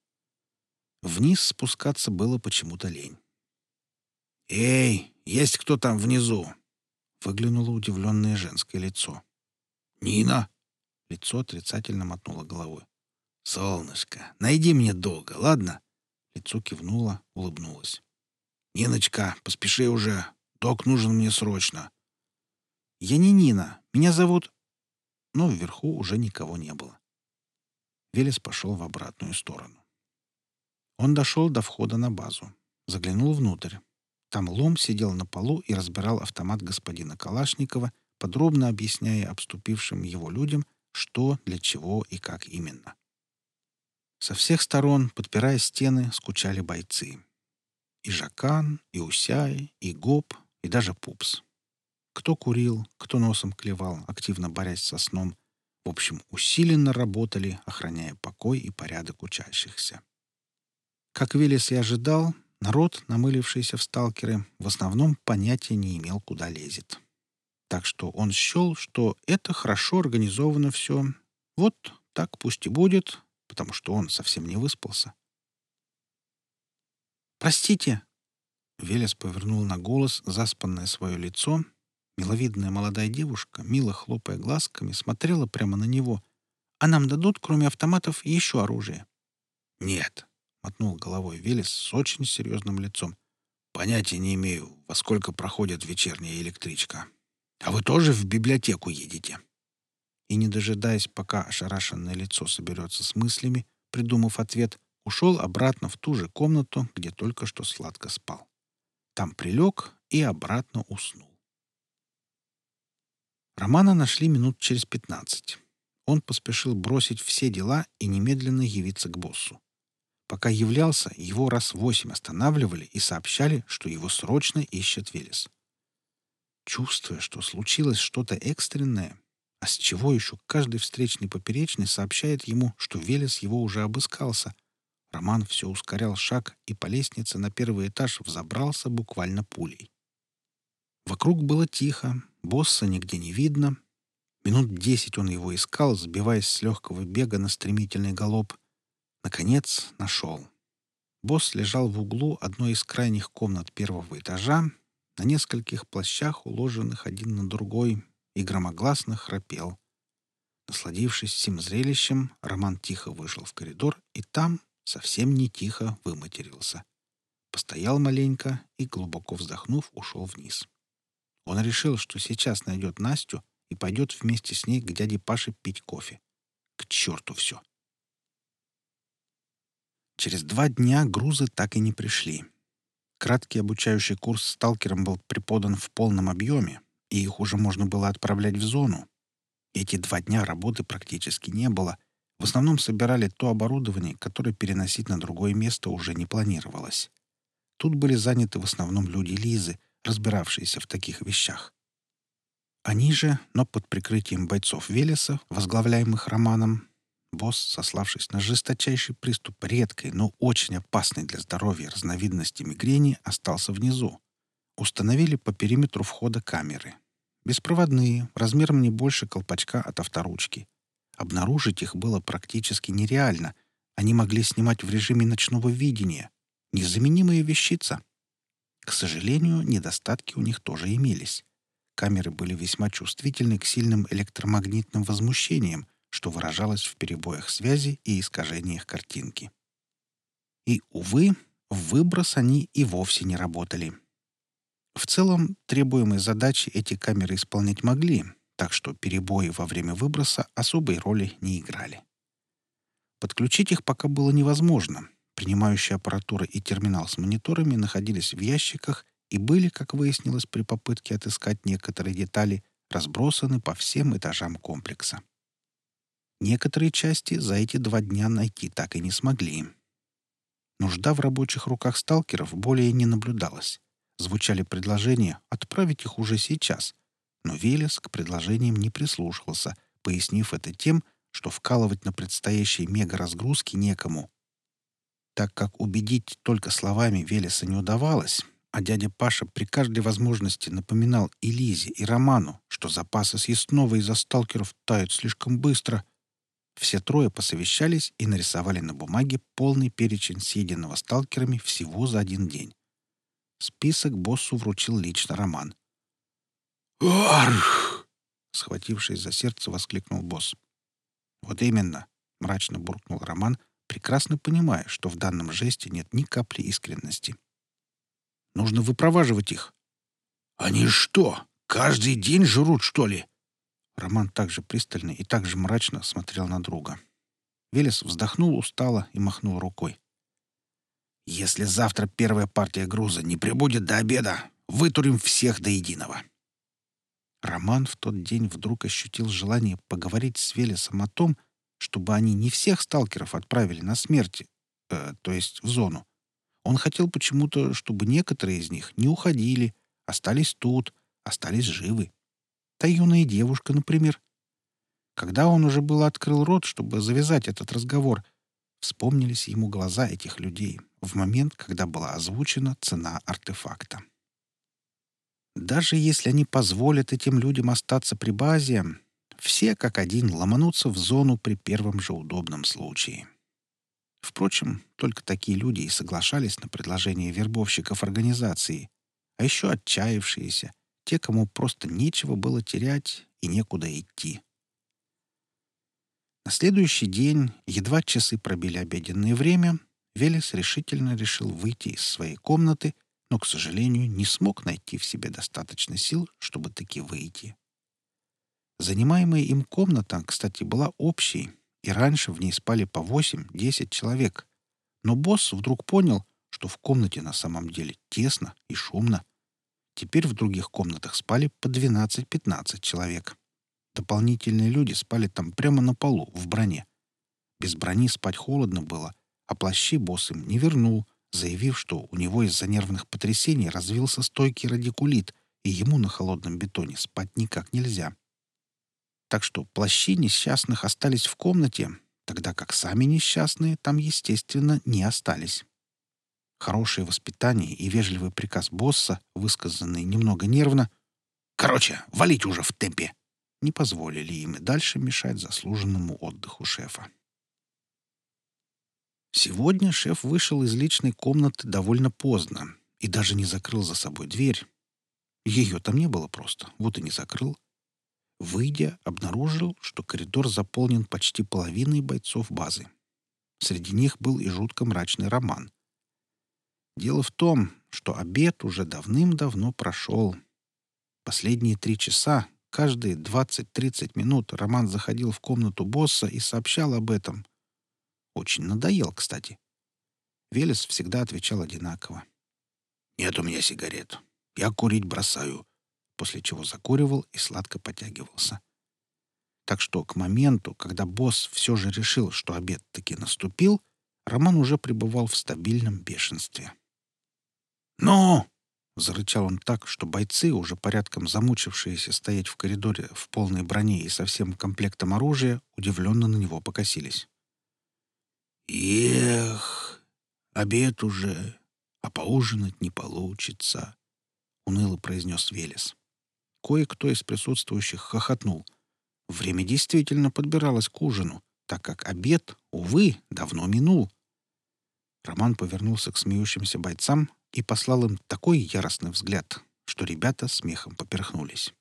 Вниз спускаться было почему-то лень. «Эй, есть кто там внизу?» Выглянуло удивленное женское лицо. «Нина?» Лицо отрицательно мотнуло головой. «Солнышко, найди мне долго, ладно?» Лицо кивнуло, улыбнулось. «Ниночка, поспеши уже. Док нужен мне срочно». «Я не Нина. Меня зовут...» Но вверху уже никого не было. Велес пошел в обратную сторону. Он дошел до входа на базу. Заглянул внутрь. Там Лом сидел на полу и разбирал автомат господина Калашникова, подробно объясняя обступившим его людям, что, для чего и как именно. Со всех сторон, подпирая стены, скучали бойцы. И Жакан, и Усяй, и Гоп, и даже Пупс. Кто курил, кто носом клевал, активно борясь со сном. В общем, усиленно работали, охраняя покой и порядок учащихся. Как Велес и ожидал, Народ, намылившийся в сталкеры, в основном понятия не имел, куда лезет. Так что он счел, что это хорошо организовано все. Вот так пусть и будет, потому что он совсем не выспался. «Простите!» Велес повернул на голос заспанное свое лицо. Миловидная молодая девушка, мило хлопая глазками, смотрела прямо на него. «А нам дадут, кроме автоматов, еще оружие?» «Нет», — мотнул головой Велес с очень серьезным лицом. «Понятия не имею, во сколько проходит вечерняя электричка. А вы тоже в библиотеку едете?» И, не дожидаясь, пока ошарашенное лицо соберется с мыслями, придумав ответ, ушел обратно в ту же комнату, где только что сладко спал. Там прилег и обратно уснул. Романа нашли минут через пятнадцать. Он поспешил бросить все дела и немедленно явиться к боссу. Пока являлся, его раз восемь останавливали и сообщали, что его срочно ищет Велес. Чувствуя, что случилось что-то экстренное, а с чего еще каждый встречный поперечный сообщает ему, что Велес его уже обыскался, Роман все ускорял шаг и по лестнице на первый этаж взобрался буквально пулей. Вокруг было тихо, босса нигде не видно. Минут десять он его искал, сбиваясь с легкого бега на стремительный галоп. Наконец нашел. Босс лежал в углу одной из крайних комнат первого этажа, на нескольких плащах, уложенных один на другой, и громогласно храпел. Насладившись всем зрелищем, Роман тихо вышел в коридор и там, совсем не тихо, выматерился. Постоял маленько и, глубоко вздохнув, ушел вниз. Он решил, что сейчас найдет Настю и пойдет вместе с ней к дяде Паше пить кофе. К черту все! Через два дня грузы так и не пришли. Краткий обучающий курс сталкерам был преподан в полном объеме, и их уже можно было отправлять в зону. Эти два дня работы практически не было. В основном собирали то оборудование, которое переносить на другое место уже не планировалось. Тут были заняты в основном люди Лизы, разбиравшиеся в таких вещах. Они же, но под прикрытием бойцов Велеса, возглавляемых Романом, босс, сославшись на жесточайший приступ редкой, но очень опасной для здоровья разновидности мигрени, остался внизу. Установили по периметру входа камеры. Беспроводные, размером не больше колпачка от авторучки. Обнаружить их было практически нереально. Они могли снимать в режиме ночного видения. Незаменимая вещица. К сожалению, недостатки у них тоже имелись. Камеры были весьма чувствительны к сильным электромагнитным возмущениям, что выражалось в перебоях связи и искажениях картинки. И, увы, в выброс они и вовсе не работали. В целом, требуемые задачи эти камеры исполнять могли, так что перебои во время выброса особой роли не играли. Подключить их пока было невозможно. Принимающая аппаратура и терминал с мониторами находились в ящиках и были, как выяснилось при попытке отыскать некоторые детали, разбросаны по всем этажам комплекса. Некоторые части за эти два дня найти так и не смогли. Нужда в рабочих руках сталкеров более не наблюдалась звучали предложения отправить их уже сейчас, но Велес к предложениям не прислушивался, пояснив это тем, что вкалывать на предстоящей мегаразгрузке некому. Так как убедить только словами Велеса не удавалось, а дядя Паша при каждой возможности напоминал и Лизе, и Роману, что запасы съестного из-за сталкеров тают слишком быстро, все трое посовещались и нарисовали на бумаге полный перечень съеденного сталкерами всего за один день. Список боссу вручил лично Роман. «Арх!» — схватившись за сердце, воскликнул босс. «Вот именно!» — мрачно буркнул Роман, прекрасно понимая, что в данном жесте нет ни капли искренности. «Нужно выпроваживать их». «Они что, каждый день жрут, что ли?» Роман также пристально и также мрачно смотрел на друга. Велес вздохнул устало и махнул рукой. Если завтра первая партия груза не прибудет до обеда, вытурим всех до единого. Роман в тот день вдруг ощутил желание поговорить с Велесом о том, чтобы они не всех сталкеров отправили на смерть, э, то есть в зону. Он хотел почему-то, чтобы некоторые из них не уходили, остались тут, остались живы. Та юная девушка, например. Когда он уже был открыл рот, чтобы завязать этот разговор, вспомнились ему глаза этих людей, в момент, когда была озвучена цена артефакта. Даже если они позволят этим людям остаться при базе, все как один ломанутся в зону при первом же удобном случае. Впрочем, только такие люди и соглашались на предложение вербовщиков организации, а еще отчаявшиеся, те, кому просто нечего было терять и некуда идти. На следующий день, едва часы пробили обеденное время, Велес решительно решил выйти из своей комнаты, но, к сожалению, не смог найти в себе достаточно сил, чтобы таки выйти. Занимаемая им комната, кстати, была общей, и раньше в ней спали по 8-10 человек. Но босс вдруг понял, что в комнате на самом деле тесно и шумно. Теперь в других комнатах спали по 12-15 человек. Дополнительные люди спали там прямо на полу, в броне. Без брони спать холодно было, а плащи босс им не вернул, заявив, что у него из-за нервных потрясений развился стойкий радикулит, и ему на холодном бетоне спать никак нельзя. Так что плащи несчастных остались в комнате, тогда как сами несчастные там, естественно, не остались. Хорошее воспитание и вежливый приказ босса, высказанный немного нервно, «Короче, валить уже в темпе!» не позволили им и дальше мешать заслуженному отдыху шефа. Сегодня шеф вышел из личной комнаты довольно поздно и даже не закрыл за собой дверь. Ее там не было просто, вот и не закрыл. Выйдя, обнаружил, что коридор заполнен почти половиной бойцов базы. Среди них был и жутко мрачный роман. Дело в том, что обед уже давным-давно прошел. Последние три часа, каждые 20-30 минут, Роман заходил в комнату босса и сообщал об этом. Очень надоел, кстати. Велес всегда отвечал одинаково. «Нет у меня сигарет. Я курить бросаю после чего закуривал и сладко потягивался. Так что к моменту, когда босс все же решил, что обед таки наступил, Роман уже пребывал в стабильном бешенстве. «Ну!» — зарычал он так, что бойцы, уже порядком замучившиеся стоять в коридоре в полной броне и со всем комплектом оружия, удивленно на него покосились. «Эх, обед уже, а поужинать не получится», — уныло произнес Велес. Кое-кто из присутствующих хохотнул. Время действительно подбиралось к ужину, так как обед, увы, давно минул. Роман повернулся к смеющимся бойцам и послал им такой яростный взгляд, что ребята смехом поперхнулись.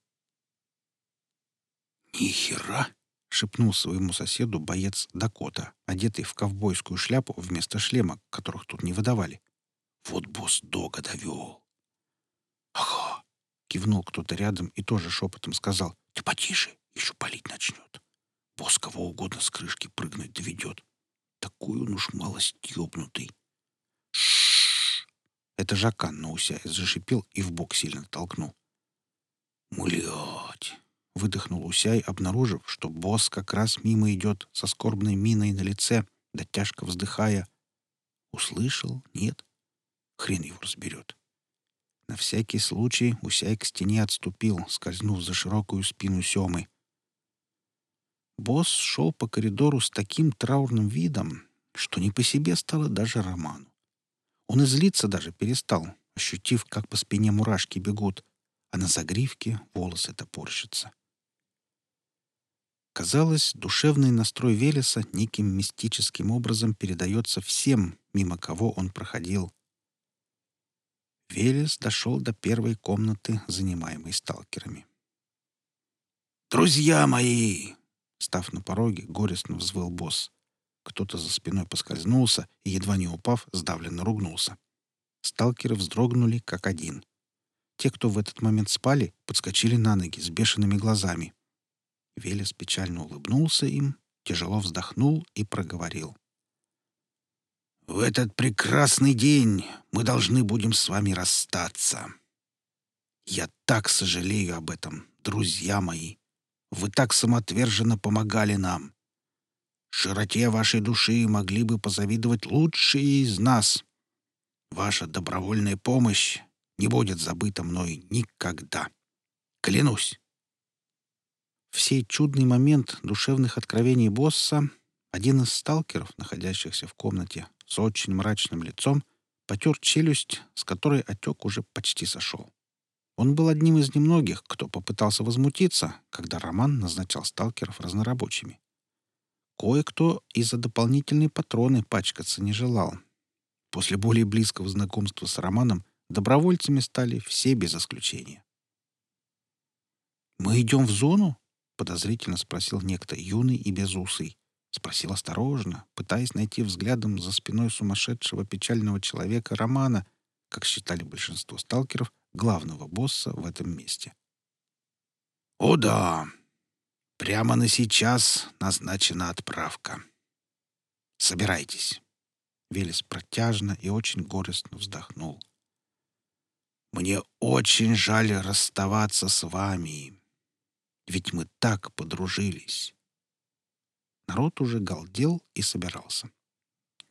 «Ни хера!» — шепнул своему соседу боец Дакота, одетый в ковбойскую шляпу вместо шлема, которых тут не выдавали. «Вот босс Дога довел!» «Ага, Кивнул кто-то рядом и тоже шепотом сказал. «Ты потише, еще палить начнет. Босс кого угодно с крышки прыгнуть доведет. Такой он уж малость ёбнутый». Шш! Это Жакан на Усяя зашипел и в бок сильно толкнул. «Млядь!» — выдохнул Усяй, обнаружив, что босс как раз мимо идет со скорбной миной на лице, да тяжко вздыхая. Услышал? Нет? Хрен его разберет. На всякий случай Усяй к стене отступил, скользнув за широкую спину Семы. Босс шел по коридору с таким траурным видом, что не по себе стало даже Роману. Он и злиться даже перестал, ощутив, как по спине мурашки бегут, а на загривке волосы топорщатся. Казалось, душевный настрой Велеса неким мистическим образом передается всем, мимо кого он проходил. Велес дошел до первой комнаты, занимаемой сталкерами. «Друзья мои!» Став на пороге, горестно взвыл босс. Кто-то за спиной поскользнулся и, едва не упав, сдавленно ругнулся. Сталкеры вздрогнули, как один. Те, кто в этот момент спали, подскочили на ноги с бешеными глазами. Велес печально улыбнулся им, тяжело вздохнул и проговорил. В этот прекрасный день мы должны будем с вами расстаться. Я так сожалею об этом, друзья мои. Вы так самоотверженно помогали нам. Широте вашей души могли бы позавидовать лучшие из нас. Ваша добровольная помощь не будет забыта мной никогда. Клянусь. В сей чудный момент душевных откровений босса один из сталкеров, находящихся в комнате, с очень мрачным лицом, потер челюсть, с которой отек уже почти сошел. Он был одним из немногих, кто попытался возмутиться, когда Роман назначал сталкеров разнорабочими. Кое-кто и за дополнительные патроны пачкаться не желал. После более близкого знакомства с Романом добровольцами стали все без исключения. «Мы идем в зону?» — подозрительно спросил некто юный и безусый. Спросил осторожно, пытаясь найти взглядом за спиной сумасшедшего печального человека Романа, как считали большинство сталкеров, главного босса в этом месте. «О да! Прямо на сейчас назначена отправка. Собирайтесь!» Велес протяжно и очень горестно вздохнул. «Мне очень жаль расставаться с вами, ведь мы так подружились». Народ уже галдел и собирался.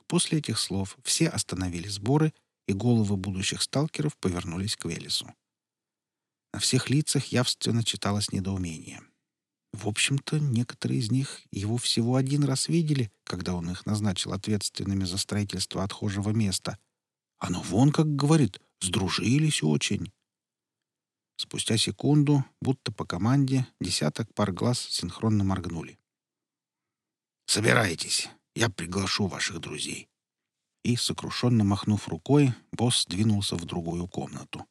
После этих слов все остановили сборы, и головы будущих сталкеров повернулись к Велесу. На всех лицах явственно читалось недоумение. В общем-то, некоторые из них его всего один раз видели, когда он их назначил ответственными за строительство отхожего места. Оно вон, как говорит, сдружились очень. Спустя секунду, будто по команде, десяток пар глаз синхронно моргнули. «Собирайтесь, я приглашу ваших друзей». И, сокрушенно махнув рукой, босс двинулся в другую комнату.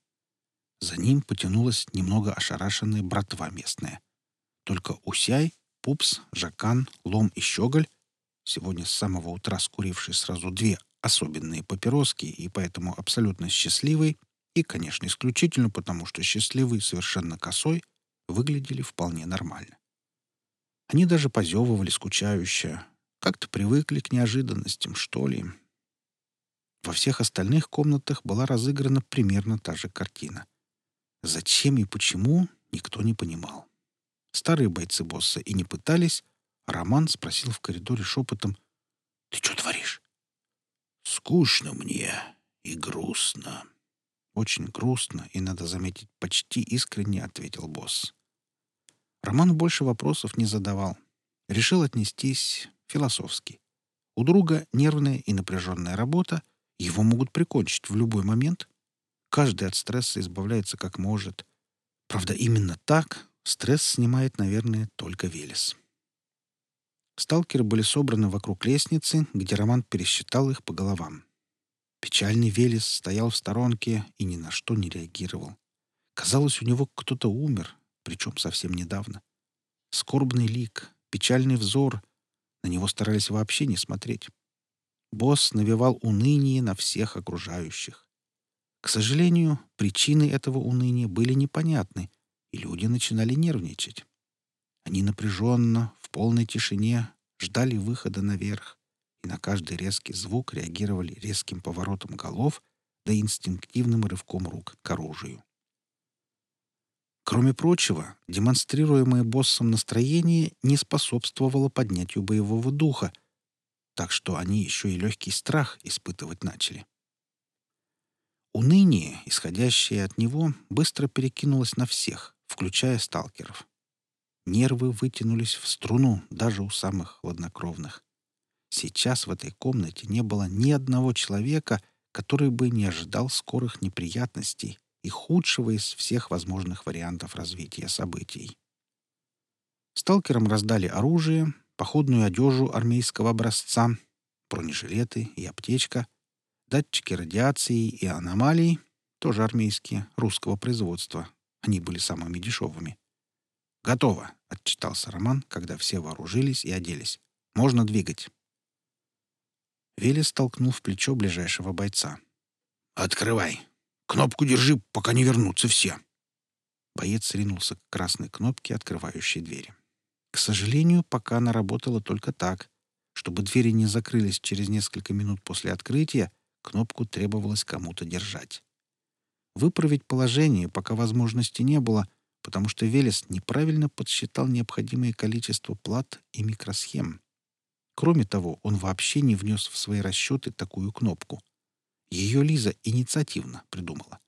За ним потянулась немного ошарашенная братва местная. Только Усяй, Пупс, Жакан, Лом и Щеголь, сегодня с самого утра скуривший сразу две особенные папироски и поэтому абсолютно счастливый, и, конечно, исключительно потому, что счастливый совершенно косой, выглядели вполне нормально. Они даже позевывали скучающе, как-то привыкли к неожиданностям, что ли. Во всех остальных комнатах была разыграна примерно та же картина. Зачем и почему, никто не понимал. Старые бойцы босса и не пытались, а Роман спросил в коридоре шепотом, «Ты что творишь?» «Скучно мне и грустно». Очень грустно и, надо заметить, почти искренне ответил босс. Роман больше вопросов не задавал. Решил отнестись философски. У друга нервная и напряженная работа, его могут прикончить в любой момент. Каждый от стресса избавляется как может. Правда, именно так стресс снимает, наверное, только Велес. Сталкеры были собраны вокруг лестницы, где Роман пересчитал их по головам. Печальный Велес стоял в сторонке и ни на что не реагировал. Казалось, у него кто-то умер, причем совсем недавно. Скорбный лик, печальный взор. На него старались вообще не смотреть. Босс навевал уныние на всех окружающих. К сожалению, причины этого уныния были непонятны, и люди начинали нервничать. Они напряженно, в полной тишине, ждали выхода наверх, и на каждый резкий звук реагировали резким поворотом голов да инстинктивным рывком рук к оружию. Кроме прочего, демонстрируемое боссом настроение не способствовало поднятию боевого духа, так что они еще и легкий страх испытывать начали. Уныние, исходящее от него, быстро перекинулось на всех, включая сталкеров. Нервы вытянулись в струну даже у самых хладнокровных. Сейчас в этой комнате не было ни одного человека, который бы не ожидал скорых неприятностей и худшего из всех возможных вариантов развития событий. Сталкерам раздали оружие, походную одежу армейского образца, бронежилеты и аптечка, датчики радиации и аномалий, тоже армейские, русского производства. Они были самыми дешевыми. «Готово», — отчитался Роман, когда все вооружились и оделись. «Можно двигать». Велес толкнул в плечо ближайшего бойца. «Открывай!» Кнопку держи, пока не вернутся все. Боец ринулся к красной кнопке, открывающей двери. К сожалению, пока она работала только так. Чтобы двери не закрылись через несколько минут после открытия, кнопку требовалось кому-то держать. Выправить положение пока возможности не было, потому что Велес неправильно подсчитал необходимое количество плат и микросхем. Кроме того, он вообще не внес в свои расчеты такую кнопку — ее Лиза инициативно придумала.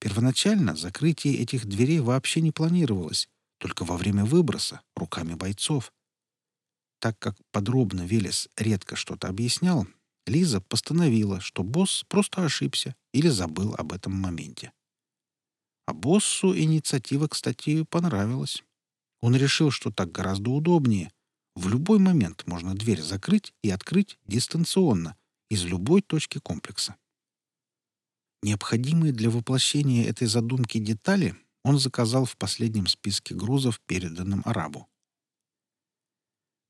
Первоначально закрытие этих дверей вообще не планировалось, только во время выброса, руками бойцов. Так как подробно Велес редко что-то объяснял, Лиза постановила, что босс просто ошибся или забыл об этом моменте. А боссу инициатива, кстати, понравилась. Он решил, что так гораздо удобнее. В любой момент можно дверь закрыть и открыть дистанционно из любой точки комплекса. Необходимые для воплощения этой задумки детали он заказал в последнем списке грузов, переданном арабу.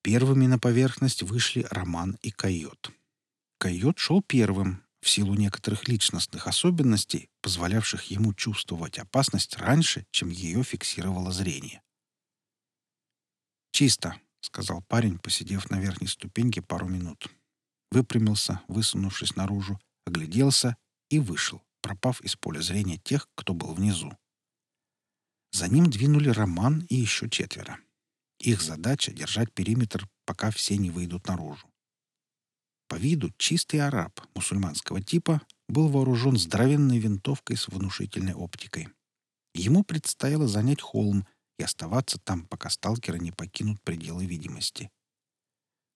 Первыми на поверхность вышли Роман и Койот. Койот шел первым, в силу некоторых личностных особенностей, позволявших ему чувствовать опасность раньше, чем ее фиксировало зрение. «Чисто», — сказал парень, посидев на верхней ступеньке пару минут. Выпрямился, высунувшись наружу, огляделся и вышел, пропав из поля зрения тех, кто был внизу. За ним двинули Роман и еще четверо. Их задача — держать периметр, пока все не выйдут наружу. По виду чистый араб мусульманского типа был вооружен здоровенной винтовкой с внушительной оптикой. Ему предстояло занять холм и оставаться там, пока сталкеры не покинут пределы видимости.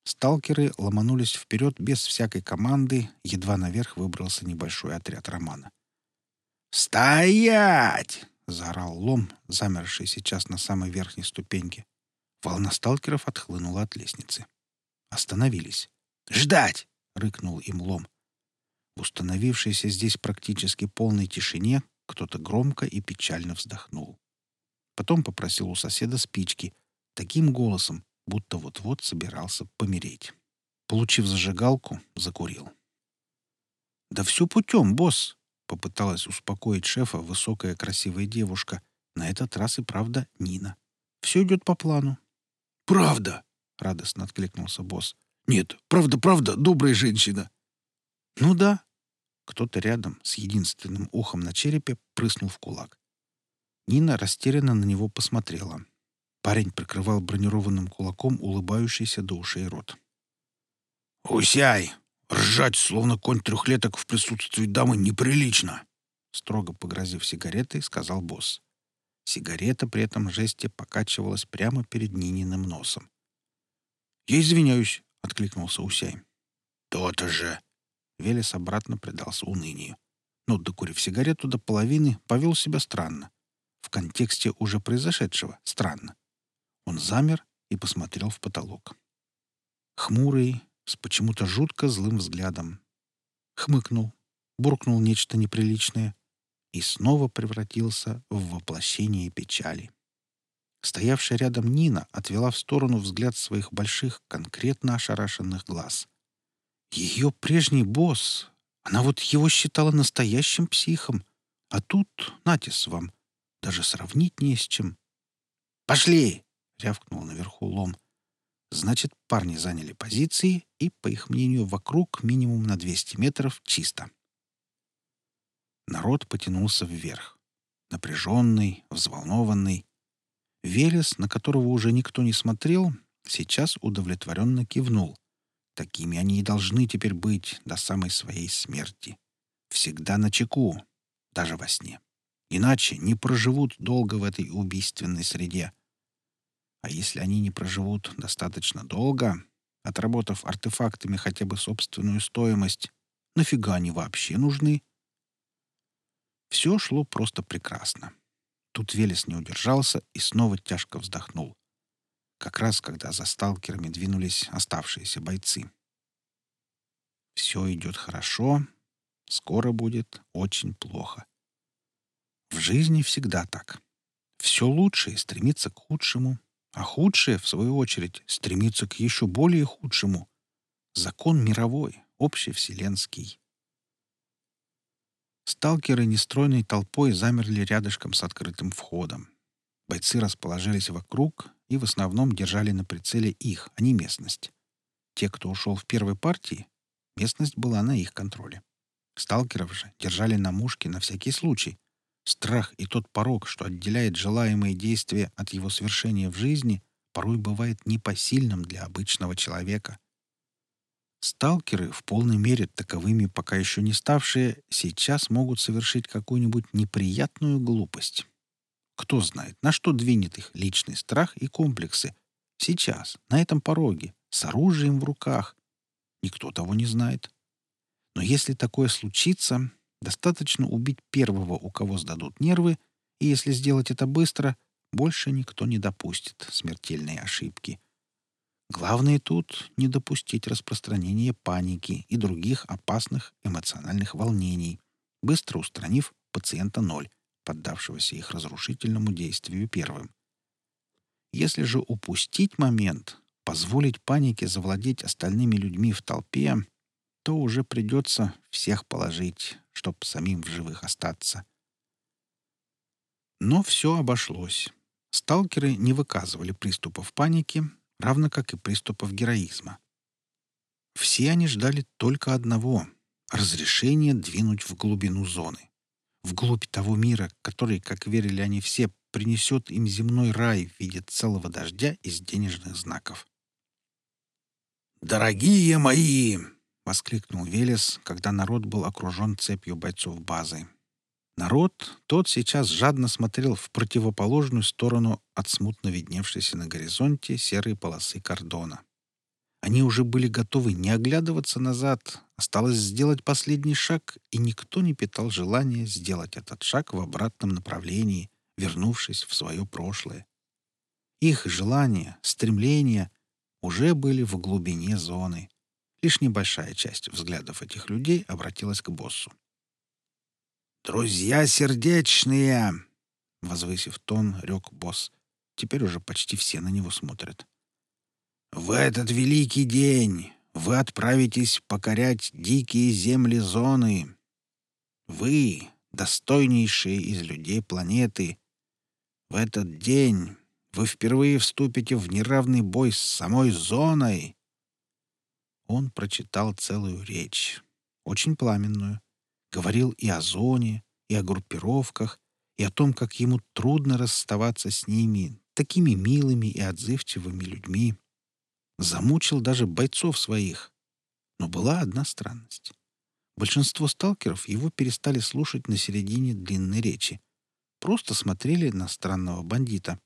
Сталкеры ломанулись вперед без всякой команды, едва наверх выбрался небольшой отряд Романа. «Стоять!» — заорал лом, замерший сейчас на самой верхней ступеньке. Волна сталкеров отхлынула от лестницы. Остановились. «Ждать!» — рыкнул им лом. В установившейся здесь практически полной тишине кто-то громко и печально вздохнул. Потом попросил у соседа спички, таким голосом, будто вот-вот собирался помереть. Получив зажигалку, закурил. «Да все путем, босс!» — попыталась успокоить шефа высокая красивая девушка. На этот раз и правда Нина. «Все идет по плану». «Правда!» — радостно откликнулся босс. Нет, правда-правда, добрая женщина. Ну да. Кто-то рядом с единственным ухом на черепе прыснул в кулак. Нина растерянно на него посмотрела. Парень прикрывал бронированным кулаком улыбающийся до ушей рот. «Усяй! Ржать, словно конь трехлеток в присутствии дамы, неприлично!» Строго погрозив сигаретой, сказал босс. Сигарета при этом жесте покачивалась прямо перед Нининым носом. «Я извиняюсь. — откликнулся Усяй. «То-то же!» Велес обратно предался унынию. Но, докурив сигарету до половины, повел себя странно. В контексте уже произошедшего — странно. Он замер и посмотрел в потолок. Хмурый, с почему-то жутко злым взглядом. Хмыкнул, буркнул нечто неприличное и снова превратился в воплощение печали. Стоявшая рядом Нина отвела в сторону взгляд своих больших, конкретно ошарашенных глаз. Ее прежний босс, она вот его считала настоящим психом, а тут, натис вам, даже сравнить не с чем. «Пошли!» — рявкнул наверху лом. Значит, парни заняли позиции, и, по их мнению, вокруг минимум на 200 метров чисто. Народ потянулся вверх. Напряженный, взволнованный. Велес, на которого уже никто не смотрел, сейчас удовлетворенно кивнул. Такими они и должны теперь быть до самой своей смерти. Всегда на чеку, даже во сне. Иначе не проживут долго в этой убийственной среде. А если они не проживут достаточно долго, отработав артефактами хотя бы собственную стоимость, нафига они вообще нужны? Все шло просто прекрасно. Тут Велес не удержался и снова тяжко вздохнул. Как раз когда за сталкерами двинулись оставшиеся бойцы. Все идет хорошо, скоро будет очень плохо. В жизни всегда так. Все лучшее стремится к худшему, а худшее, в свою очередь, стремится к еще более худшему. Закон мировой, общевселенский. Сталкеры нестройной толпой замерли рядышком с открытым входом. Бойцы расположились вокруг и в основном держали на прицеле их, а не местность. Те, кто ушел в первой партии, местность была на их контроле. Сталкеров же держали на мушке на всякий случай. Страх и тот порог, что отделяет желаемые действия от его свершения в жизни, порой бывает непосильным для обычного человека. Сталкеры, в полной мере таковыми пока еще не ставшие, сейчас могут совершить какую-нибудь неприятную глупость. Кто знает, на что двинет их личный страх и комплексы. Сейчас, на этом пороге, с оружием в руках. Никто того не знает. Но если такое случится, достаточно убить первого, у кого сдадут нервы, и если сделать это быстро, больше никто не допустит смертельной ошибки. Главное тут не допустить распространения паники и других опасных эмоциональных волнений, быстро устранив пациента ноль, поддавшегося их разрушительному действию первым. Если же упустить момент, позволить панике завладеть остальными людьми в толпе, то уже придется всех положить, чтоб самим в живых остаться. Но все обошлось. Сталкеры не выказывали приступов паники, равно как и приступов героизма. Все они ждали только одного — разрешения двинуть в глубину зоны. Вглубь того мира, который, как верили они все, принесет им земной рай в виде целого дождя из денежных знаков. «Дорогие мои!» — воскликнул Велес, когда народ был окружен цепью бойцов базы. Народ, тот сейчас жадно смотрел в противоположную сторону от смутно видневшейся на горизонте серой полосы кордона. Они уже были готовы не оглядываться назад, осталось сделать последний шаг, и никто не питал желания сделать этот шаг в обратном направлении, вернувшись в свое прошлое. Их желания, стремления уже были в глубине зоны. Лишь небольшая часть взглядов этих людей обратилась к боссу. «Друзья сердечные!» — возвысив тон, рек босс. Теперь уже почти все на него смотрят. «В этот великий день вы отправитесь покорять дикие земли зоны. Вы, достойнейшие из людей планеты, в этот день вы впервые вступите в неравный бой с самой зоной». Он прочитал целую речь, очень пламенную, Говорил и о зоне, и о группировках, и о том, как ему трудно расставаться с ними, такими милыми и отзывчивыми людьми. Замучил даже бойцов своих. Но была одна странность. Большинство сталкеров его перестали слушать на середине длинной речи. Просто смотрели на странного бандита.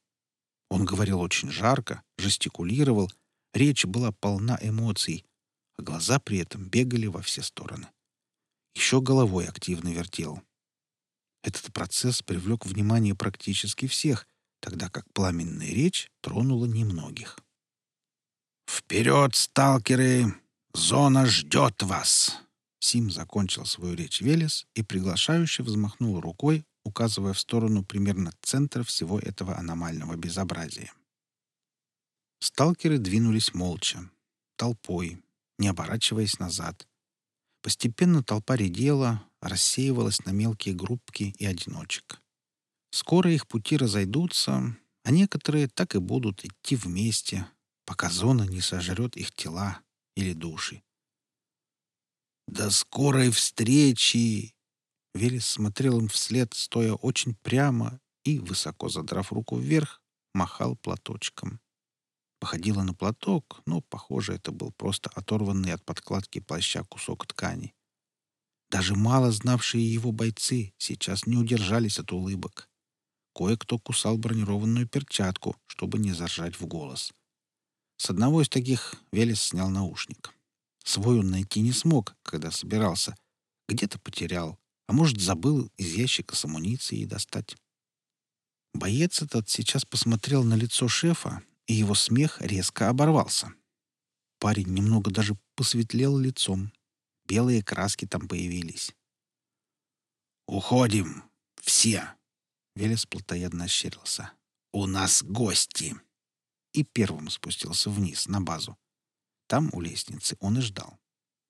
Он говорил очень жарко, жестикулировал, речь была полна эмоций, глаза при этом бегали во все стороны еще головой активно вертел. Этот процесс привлек внимание практически всех, тогда как пламенная речь тронула немногих. «Вперед, сталкеры! Зона ждет вас!» Сим закончил свою речь Велес и приглашающе взмахнул рукой, указывая в сторону примерно центра всего этого аномального безобразия. Сталкеры двинулись молча, толпой, не оборачиваясь назад, Постепенно толпа редела, рассеивалась на мелкие группки и одиночек. Скоро их пути разойдутся, а некоторые так и будут идти вместе, пока зона не сожрет их тела или души. «До скорой встречи!» Велес смотрел им вслед, стоя очень прямо и, высоко задрав руку вверх, махал платочком. Походило на платок, но, похоже, это был просто оторванный от подкладки плаща кусок ткани. Даже мало знавшие его бойцы сейчас не удержались от улыбок. Кое-кто кусал бронированную перчатку, чтобы не заржать в голос. С одного из таких Велес снял наушник. Свой он найти не смог, когда собирался. Где-то потерял, а может, забыл из ящика с амуницией достать. Боец этот сейчас посмотрел на лицо шефа и его смех резко оборвался. Парень немного даже посветлел лицом. Белые краски там появились. «Уходим! Все!» Велес плотоядно ощерился. «У нас гости!» И первым спустился вниз, на базу. Там, у лестницы, он и ждал.